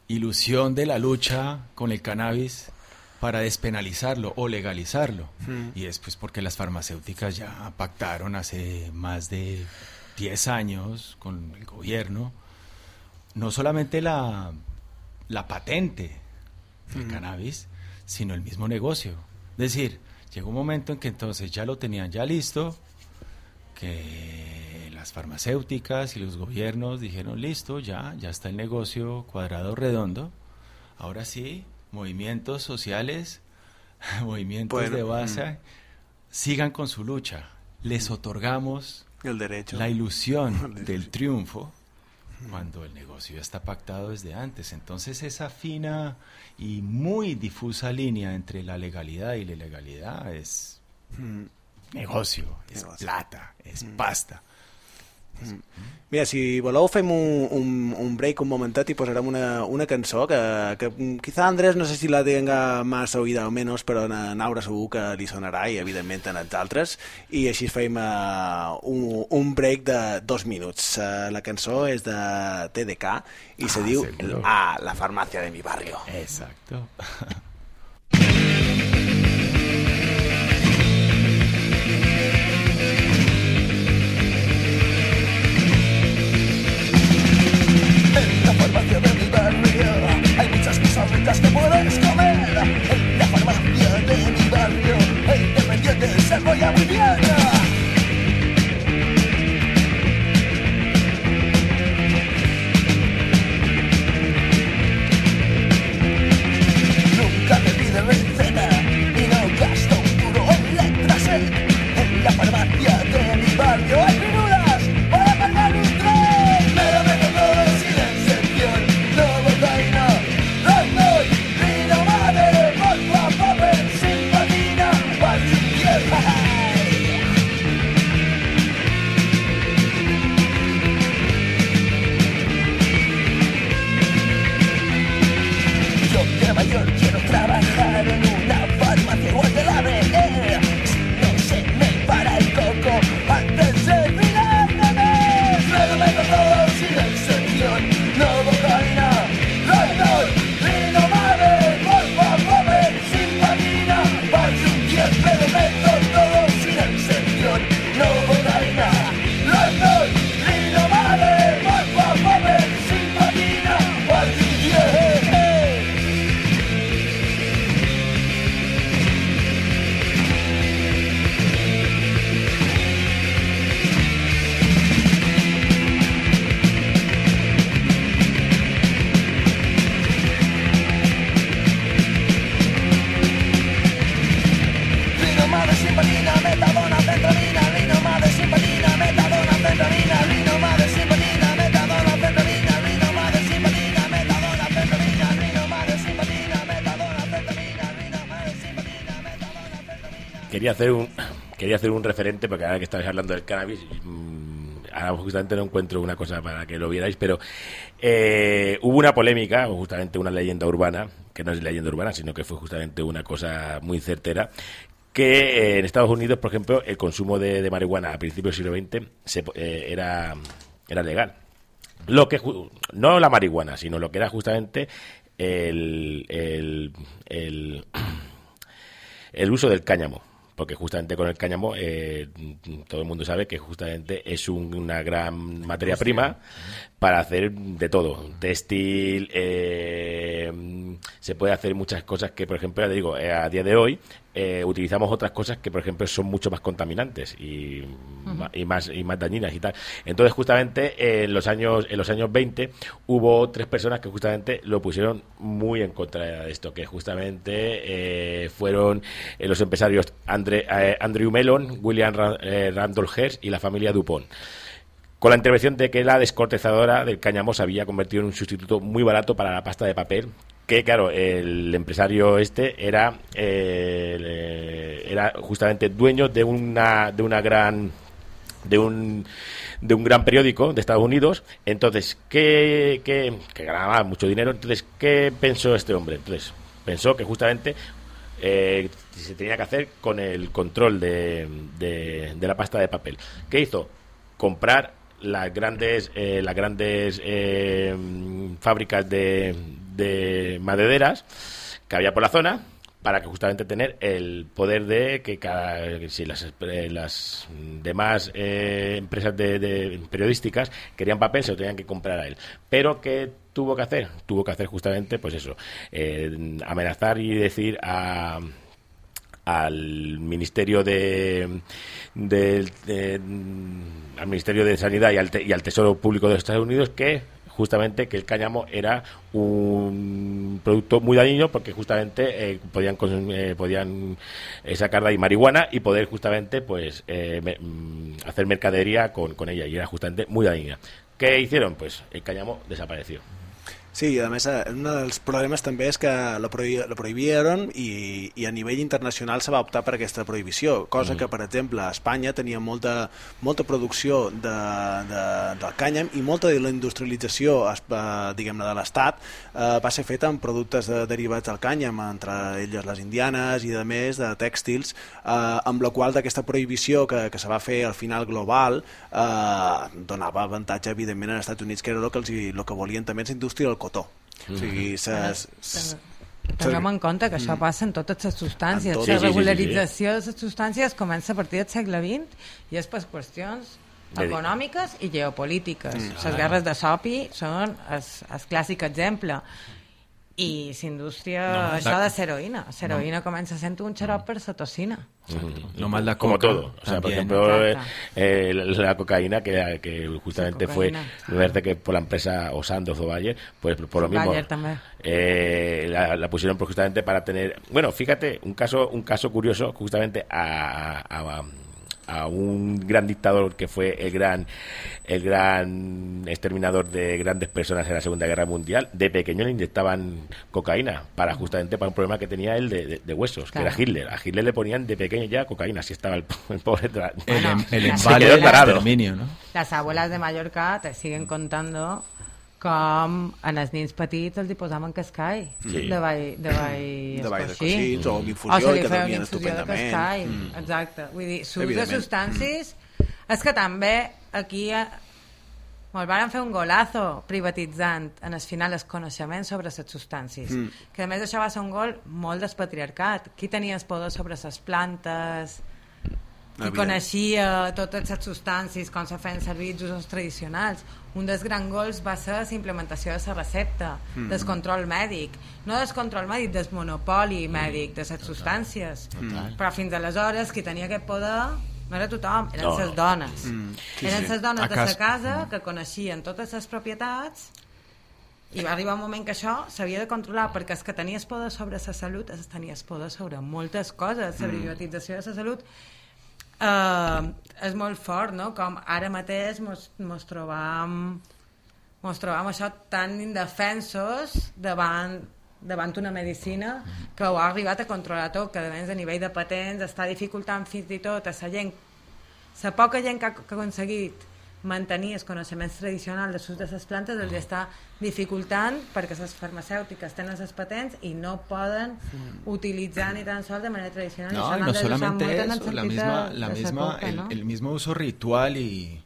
ilusión de la lucha con el cannabis para despenalizarlo o legalizarlo? Mm. Y es pues porque las farmacéuticas ya pactaron hace más de 10 años con el gobierno no solamente la, la patente del cannabis, sino el mismo negocio. Es decir, llegó un momento en que entonces ya lo tenían ya listo, que las farmacéuticas y los gobiernos dijeron, listo, ya, ya está el negocio cuadrado redondo. Ahora sí, movimientos sociales, movimientos de base, mm. sigan con su lucha. Les otorgamos el derecho. la ilusión del triunfo cuando el negocio está pactado desde antes. Entonces esa fina y muy difusa línea entre la legalidad y la ilegalidad es negocio, es plata, es pasta. Mira, si voleu fem un, un, un break un momentet i posarem una, una cançó que, que mm, quizá Andrés no sé si la tenga más oïda o menos, però a Naura segur que li sonarà i evidentment en els altres i així fem uh, un, un break de dos minuts. Uh, la cançó és de TDK i se Ah, diu seguro. Ah, la farmàcia de mi barrio. Exacto. ricas que puedes comer. En la farmacia de mi Quería hacer un quería hacer un referente porque ahora que estabais hablando del cannabis mm, ahora justamente no encuentro una cosa para que lo vierais, pero eh, hubo una polémica, o justamente una leyenda urbana, que no es leyenda urbana, sino que fue justamente una cosa muy certera, que eh, en Estados Unidos, por ejemplo, el consumo de, marihuana a principios del siglo XX se eh, era, era legal. Lo que no la marihuana, sino lo que era justamente el, el, el, el uso del cáñamo. Porque justamente con el cáñamo eh, todo el mundo sabe que justamente es un- una gran materia prima para hacer de todo. Textil, eh, se puede hacer muchas cosas que, por ejemplo, ya te digo, eh, a día de hoy eh, utilizamos otras cosas que, por ejemplo, son mucho más contaminantes y, más y más dañinas y tal. Entonces, justamente eh, en los años en los años 20 hubo tres personas que justamente lo pusieron muy en contra de esto, que justamente eh, fueron eh, los empresarios Andre- Andrew Mellon, William Ra- eh, Randolph Hearst y la familia Dupont con la intervención de que la descortezadora del cáñamo se había convertido en un sustituto muy barato para la pasta de papel que claro el empresario este era eh, era justamente dueño de una de una gran de un de un gran periódico de Estados Unidos. Entonces ¿qué, qué- que ganaba mucho dinero entonces qué pensó este hombre entonces pensó que justamente eh, se tenía que hacer con el control de, de- de la pasta de papel. ¿qué hizo? comprar las grandes eh, las grandes eh, fábricas de, de madereras que había por la zona para que justamente tener el poder de que cada que si las, eh, las demás eh, empresas de, de periodísticas querían papel se lo tenían que comprar a él. Pero qué tuvo que hacer tuvo que hacer justamente pues eso eh, amenazar y decir a al Ministerio de, de- al Ministerio de Sanidad y al, y al Tesoro Público de Estados Unidos que justamente que el cáñamo era un producto muy dañino porque justamente eh, podían consum- eh, podían eh, sacar de ahí marihuana y poder justamente pues eh, me- mm, hacer mercadería con, con ella y era justamente muy dañina. ¿Qué hicieron? Pues el cáñamo desapareció. Sí, i a més, eh, un dels problemes també és que la, prohi la prohibieron i, i a nivell internacional se va optar per aquesta prohibició, cosa Mm. que, per exemple, a Espanya tenia molta, molta producció de, de, del cànyam i molta de la industrialització, eh, diguem-ne, de l'Estat eh, va ser feta amb productes de, derivats del cànyam, entre elles les indianes i, a més, de tèxtils, eh, amb la qual d'aquesta prohibició que, que se va fer al final global eh, donava avantatge, evidentment, als Estats Units, que era el que, els, el que volien també és indústria del cotó. O sigui, se, se, Tinguem en compte que això passa en totes les substàncies. Tot. La Sí, sí, sí, sí, sí. regularització de les substàncies comença a partir del segle XX i és per qüestions econòmiques i geopolítiques. Mm. Les guerres de sopi són el clàssic exemple. I l'indústria, No, això de l'heroïna. L'heroïna comença sent un xarop per la tocina. Lo mal la Como coca, todo. O sea, por también. ejemplo, eh, eh, la, la cocaína, que, que justamente fue, me parece que por la empresa Osandoz o Bayer, pues por lo mismo. Bayer también. eh, la, la pusieron justamente para tener. Bueno, fíjate, un caso, un caso curioso, justamente a, a- a- a un gran dictador que fue el gran el gran exterminador de grandes personas en la Segunda Guerra Mundial de pequeño le inyectaban cocaína para justamente para un problema que tenía él de, de- de huesos que era Hitler a Hitler le ponían de pequeño ya cocaína así estaba el, el pobre El, em- el del tarado. exterminio, ¿no? Les abuelas de Mallorca te siguen contando com en els nins petits els hi posaven cascai Sí. de ball, de ball, De ball de coixins, o amb infusió, o se li feia una infusió de cascai Mm. exacte, vull dir, s'ús de substàncies és que també aquí eh, Molt varen fer un golazo privatitzant en el final els coneixements sobre les substàncies. Mm. Mm. Que a més això va ser un gol molt del patriarcat. Qui tenia el poder sobre les plantes, Evident. coneixia totes les substàncies, com se feien servir els usos tradicionals. Un dels grans gols va ser la implementació de la recepta, Mm. mm. del control mèdic. No del control mèdic, del monopoli mèdic, de les substàncies. Total. Però fins aleshores qui tenia aquest poder no era tothom, eren No. les dones. Mm, sí, eren sí. les dones de la cas- casa que coneixien totes les propietats i va arribar un moment que això s'havia de controlar perquè els que tenies poder sobre la salut tenies poder sobre moltes coses la Mm. privatització de la salut eh, és molt fort no? com ara mateix mos, mos trobam mos trobam això tan indefensos davant davant una medicina que ho ha arribat a controlar tot, que a nivell de patents està dificultant fins i tot a la gent la poca gent que ha, que ha aconseguit mantenir els coneixements tradicionals de l'ús de les plantes els està dificultant perquè les farmacèutiques tenen les patents i no poden utilitzar ni tan sols de manera tradicional No, y no solamente eso, la misma, la misma, coca, el, no? el mismo uso ritual y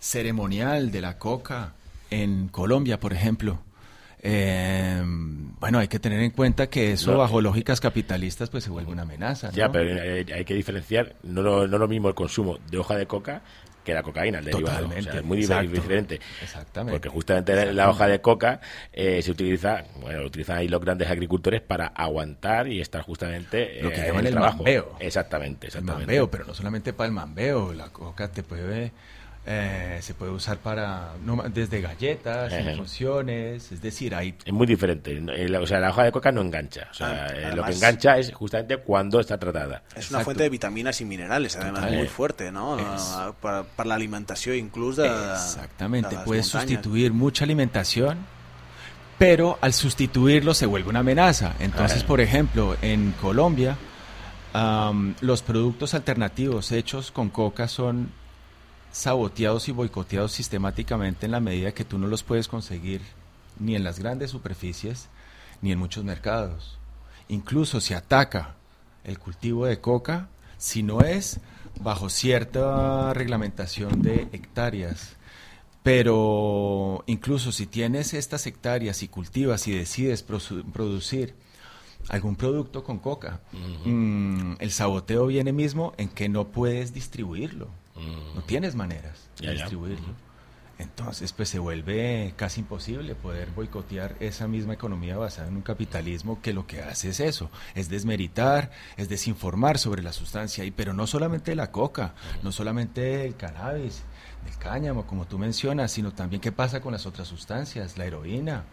ceremonial de la coca en Colombia, por ejemplo. Eh, bueno, hay que tener en cuenta que eso No. bajo lógicas capitalistas pues se vuelve una amenaza. ¿no? Ya, pero eh, hay que diferenciar, no lo, no lo mismo el consumo de hoja de coca que la cocaína, el derivado. Totalmente, O sea, es muy exacto. diferente. Exactamente. Porque justamente la- la hoja de coca eh, se utiliza, bueno, lo utilizan ahí los grandes agricultores para aguantar y estar justamente Lo que eh, llaman en el trabajo. mambeo. Exactamente, El exactamente. mambeo, pero no solamente para el mambeo, la coca te puede, eh, se puede usar para, no, desde galletas, infusiones, es decir, hay Es muy diferente. Eh, O sea, la hoja de coca no engancha. O sea, Ah, eh, lo que engancha es justamente cuando está tratada. Es una fuente de vitaminas y minerales, además, Total. muy fuerte, ¿no? Es- Para, para la alimentación incluso de, Exactamente, de las puedes montañas. sustituir mucha alimentación, pero al sustituirlo se vuelve una amenaza. Entonces, por ejemplo, en Colombia, los productos alternativos hechos con coca son saboteados y boicoteados sistemáticamente en la medida que tú no los puedes conseguir ni en las grandes superficies ni en muchos mercados. Incluso se ataca el cultivo de coca si no es bajo cierta reglamentación de hectáreas. Pero incluso si tienes estas hectáreas y cultivas y decides producir algún producto con coca, mm, el saboteo viene mismo en que no puedes distribuirlo. No tienes maneras de Ya, ya. distribuirlo. Entonces, pues se vuelve casi imposible poder boicotear esa misma economía basada en un capitalismo que lo que hace es eso, es desmeritar, es desinformar sobre la sustancia, y pero no solamente la coca, no solamente el cannabis, el cáñamo, como tú mencionas, sino también qué pasa con las otras sustancias, la heroína,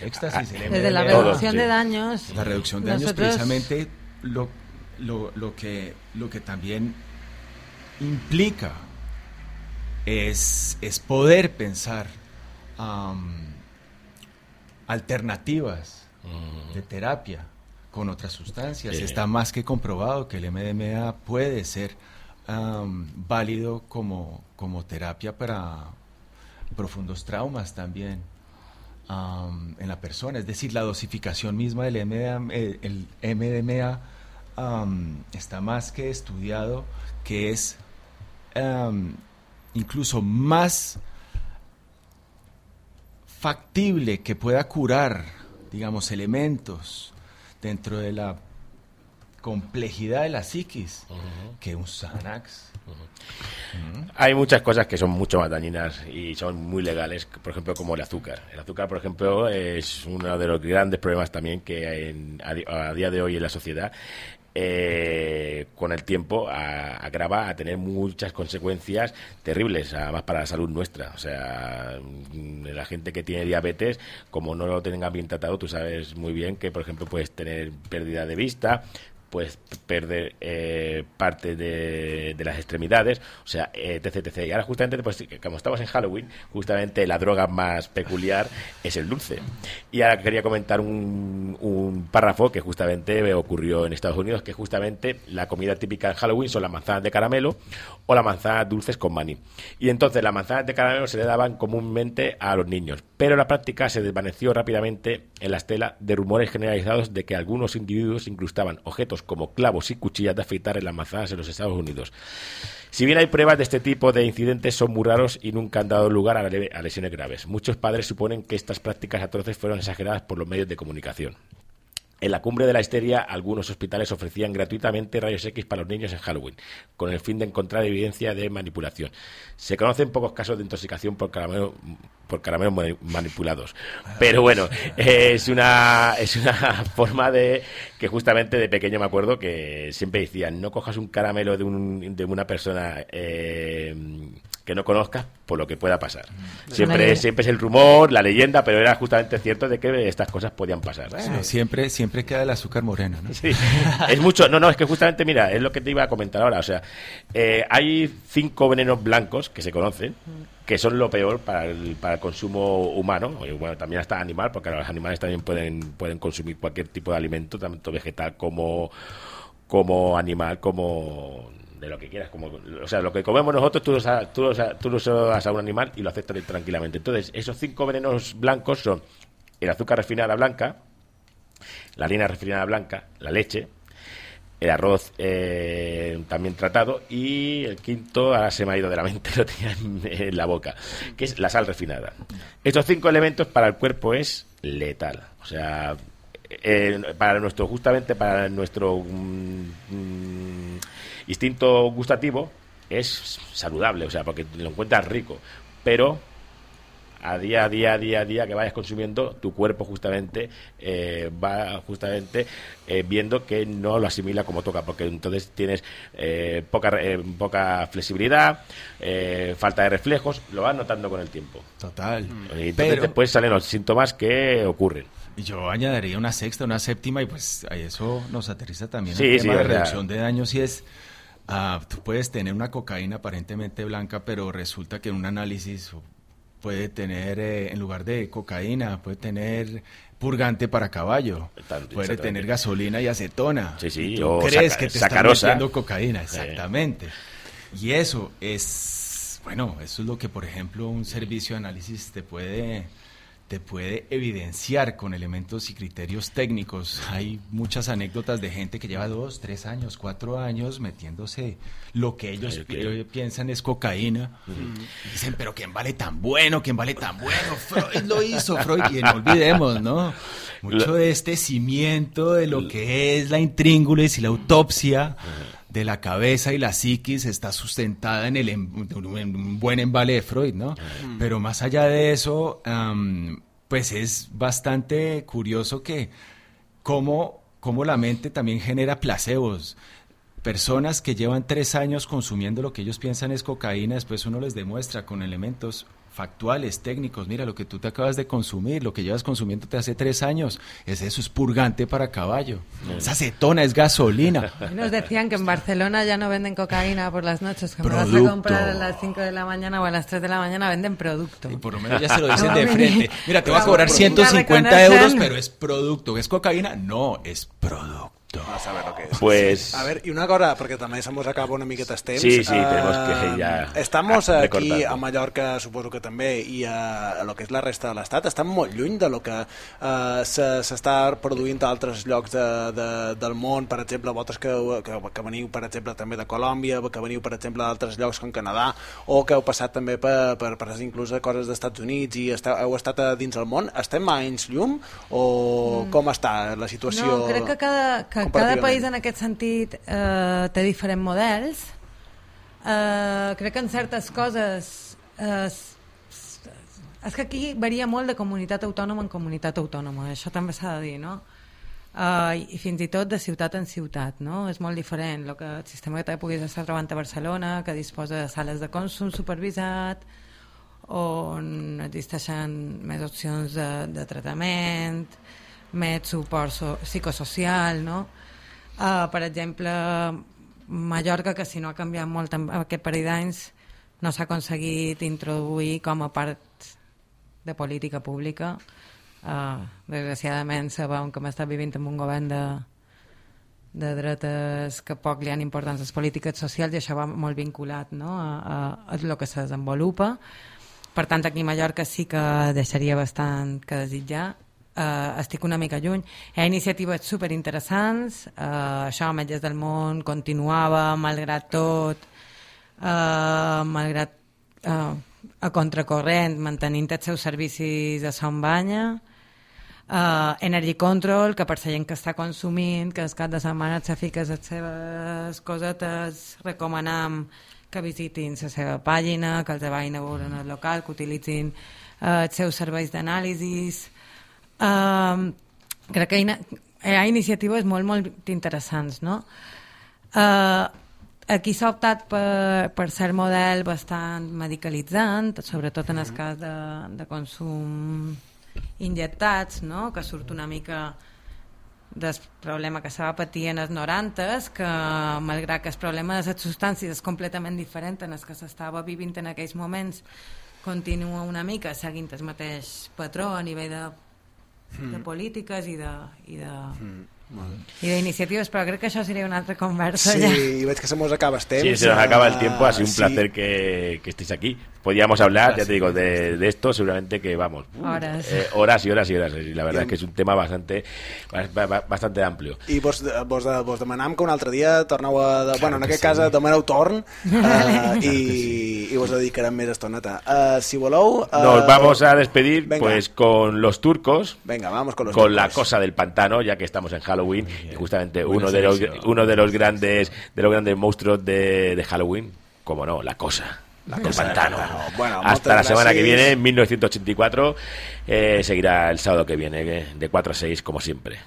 el éxtasis, el Desde la reducción de daños, La reducción de daños precisamente lo, lo, lo que, lo que también implica es, es poder pensar alternativas de terapia con otras sustancias. Está más que comprobado que el MDMA puede ser válido como, como terapia para profundos traumas también am, en la persona. Es decir, la dosificación misma del MDMA, eh, el MDMA am, está más que estudiado que es am, incluso más factible que pueda curar, digamos, elementos dentro de la complejidad de la psiquis que un Xanax. Hay muchas cosas que son mucho más dañinas y son muy legales, por ejemplo, como el azúcar. El azúcar, por ejemplo, es uno de los grandes problemas también que hay en- a día de hoy en la sociedad. Eh, con el tiempo agrava a tener muchas consecuencias terribles, además para la salud nuestra. O sea, mm, la gente que tiene diabetes, como no lo tengan bien tratado, tú sabes muy bien que, por ejemplo, puedes tener pérdida de vista, puedes perder eh, parte de, las extremidades, o sea, eh, etc, etc. Y ahora justamente, pues como estamos en Halloween, justamente la droga más peculiar es el dulce. Y ahora quería comentar un, un párrafo que justamente ocurrió en Estados Unidos, que justamente la comida típica en Halloween son las manzanas de caramelo o las manzanas dulces con maní. Y entonces las manzanas de caramelo se le daban comúnmente a los niños, pero la práctica se desvaneció rápidamente en la estela de rumores generalizados de que algunos individuos incrustaban objetos como clavos y cuchillas de afeitar en las manzanas en los Estados Unidos. Si bien hay pruebas de este tipo de incidentes, son muy raros y nunca han dado lugar a, lesiones graves. Muchos padres suponen que estas prácticas atroces fueron exageradas por los medios de comunicación. En la cumbre de la histeria, algunos hospitales ofrecían gratuitamente rayos X para los niños en Halloween, con el fin de encontrar evidencia de manipulación. Se conocen pocos casos de intoxicación por caramelo por caramelos mani- manipulados. Pero bueno, es una, es una forma de que justamente de pequeño me acuerdo que siempre decían, no cojas un caramelo de, un, de una persona eh, que no conozcas por lo que pueda pasar. Siempre, Vale. siempre es el rumor, la leyenda, pero era justamente cierto de que estas cosas podían pasar. No, siempre, siempre queda el azúcar moreno, ¿no? Sí, es mucho. No, no, es que justamente, mira, es lo que te iba a comentar ahora. O sea, eh, hay cinco venenos blancos que se conocen que son lo peor para el, para el consumo humano, y bueno, también hasta animal, porque los animales también pueden, pueden consumir cualquier tipo de alimento, tanto vegetal como, como animal, como de lo que quieras. Como, o sea, lo que comemos nosotros, tú lo, sa- tú lo, sa- tú lo das a un animal y lo aceptas tranquilamente. Entonces, esos cinco venenos blancos son el azúcar refinada blanca, la harina refinada blanca, la leche, el arroz eh, también tratado y el quinto, ahora se me ha ido de la mente, lo tenía en, en la boca, que es la sal refinada. Estos cinco elementos para el cuerpo es letal. O sea, eh, para nuestro, justamente para nuestro mm, mm, instinto gustativo es saludable, o sea, porque lo encuentras rico, pero a día, a día, a día, a día que vayas consumiendo, tu cuerpo justamente eh, va justamente eh, viendo que no lo asimila como toca, porque entonces tienes eh, poca, poca flexibilidad, falta de reflejos, lo vas notando con el tiempo. Total. Y entonces Pero- después salen los síntomas que ocurren. Y yo añadiría una sexta, una séptima, y pues a eso nos aterriza también Sí, el sí, tema de o sea- reducción de daños y es, ah, tú puedes tener una cocaína aparentemente blanca, pero resulta que en un análisis puede tener, eh, en lugar de cocaína, puede tener purgante para caballo, puede exactamente. tener gasolina y acetona. Sí, sí, tú o crees saca- que te están sacarosa. metiendo cocaína, Sí. exactamente. Y eso es, bueno, eso es lo que, por ejemplo, un servicio de análisis te puede, te puede evidenciar con elementos y criterios técnicos. Hay muchas anécdotas de gente que lleva dos, tres años, cuatro años metiéndose lo que ellos pi- piensan es cocaína. Dicen, pero ¿quién vale tan bueno? ¿Quién vale tan bueno? Freud lo hizo, Freud. Y no olvidemos, ¿no? Mucho de este cimiento de lo que es la intríngulis y la autopsia de la cabeza y la psiquis está sustentada en, el, em- en un buen embale de Freud, ¿no? Pero más allá de eso, pues es bastante curioso que cómo, cómo la mente también genera placebos. Personas que llevan tres años consumiendo lo que ellos piensan es cocaína, después uno les demuestra con elementos factuales, técnicos. Mira, lo que tú te acabas de consumir, lo que llevas consumiéndote hace tres años, es eso, es purgante para caballo. Es acetona, es gasolina. Nos decían que en Barcelona ya no venden cocaína por las noches, que me vas a Producto. comprar a las 5 de la mañana o a las 3 de la mañana, venden producto. Y por lo menos ya se lo dicen de frente. Mira, te voy a cobrar 150 euros, pero es producto. ¿Es cocaína? No, es producto. A saber lo que es. Pues- A ver, y una cosa, porque también se nos acaba una miqueta el temps. Sí, sí, eh, tenemos que ya Estamos a- aquí a Mallorca, suposo que també, i a, a lo que és la resta de l'Estat, estan molt lluny de lo que eh, se- s'està produint a altres llocs de, de, del món, per exemple, vosaltres que, que, que veniu, per exemple, també de Colòmbia, que veniu, per exemple, d'altres llocs com Canadà, o que heu passat també per, per, per inclús a coses dels Estats Units i esteu, heu estat a dins el món, estem anys llum o Mm. com està la situació? No, crec que cada, que cada país en aquest sentit eh, té diferents models. Eh, crec que en certes coses... Eh, és que aquí varia molt de comunitat autònoma en comunitat autònoma, això també s'ha de dir, no? Uh, i fins i tot de ciutat en ciutat, no? És molt diferent el, que, el sistema que puguis estar trobant a Barcelona, que disposa de sales de consum supervisat, on existeixen més opcions de, de tractament, més suport so, psicosocial, no? Uh, per exemple, Mallorca, que si no ha canviat molt en aquest parell d'anys, no s'ha aconseguit introduir com a part de política pública. Uh, desgraciadament sabem que hem estat vivint amb un govern de, de dretes que poc li han importat les polítiques socials i això va molt vinculat no? a, a, a el que se desenvolupa. Per tant, aquí a Mallorca sí que deixaria bastant que desitjar. Uh, estic una mica lluny. Hi ha iniciatives superinteressants, uh, això Metges del Món continuava, malgrat tot, uh, malgrat uh, a contracorrent, mantenint els seus servicis a Son Banya, uh, Energy Control, que per la gent que està consumint, que el cap de setmana se fica les seves cosetes, recomanam que visitin la seva pàgina, que els vagin a veure en el local, que utilitzin uh, els seus serveis d'anàlisis. Uh, crec que hi, ha- hi ha iniciatives molt, molt interessants, no? Uh, aquí s'ha optat per, per ser model bastant medicalitzant, sobretot en el cas de, de consum injectats, no? que surt una mica del problema que se va patir en els 90 que malgrat que el problema de les substàncies és completament diferent en el que s'estava vivint en aquells moments continua una mica seguint el mateix patró a nivell de, de Mm. polítiques i de, i de, Molt bé. i d'iniciatives, però crec que això seria una altra conversa Sí, ja. y veig que se nos acaba el temps. Sí, se nos acaba el Ah, tiempo. Ha sido un sí. placer que, que estéis aquí. Podíamos hablar, ya te digo, de, de esto, seguramente que vamos. Horas. eh, horas y horas y horas. Y la verdad I- es que es un tema bastante, ba- ba- bastante amplio. I vos, vos, vos demanam que un altre dia torneu a... De, bueno, en que aquest sí. cas demaneu torn uh, i, i vos dedicarem més estoneta. Uh, si voleu... Uh, Nos vamos a despedir venga. pues con los turcos. Venga, vamos con los con turcos. la cosa del pantano, ya que estamos en Halloween y justamente Buena uno de los uno de los grandes de los grandes monstruos de, de Halloween, como no, la cosa. La del pantano. Bueno, Hasta la semana que viene, en 1984, eh, seguirá el sábado que viene, eh, de 4 a 6, como siempre.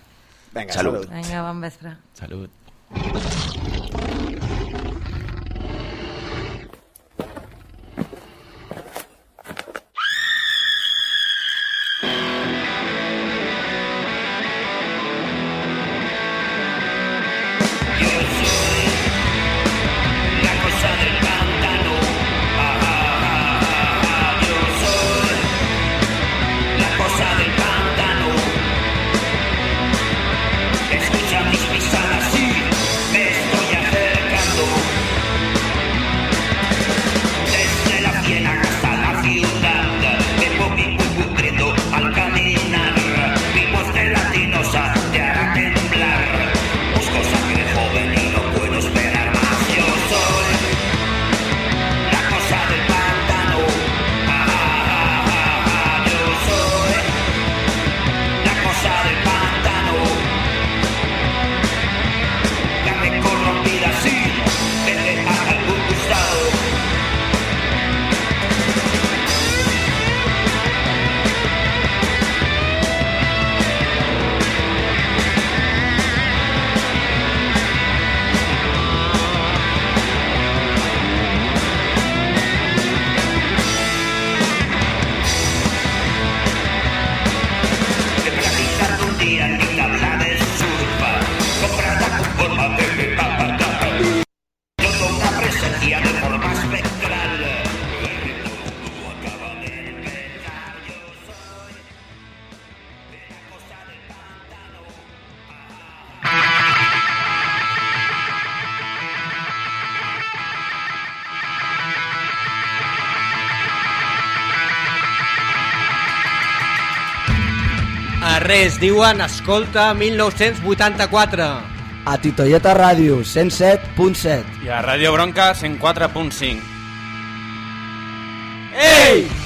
Venga, salud. salud. Bon vespre. Salud. Carrers diuen Escolta 1984. A Titoieta Ràdio, 107.7. I a Ràdio Bronca 104.5. Ei!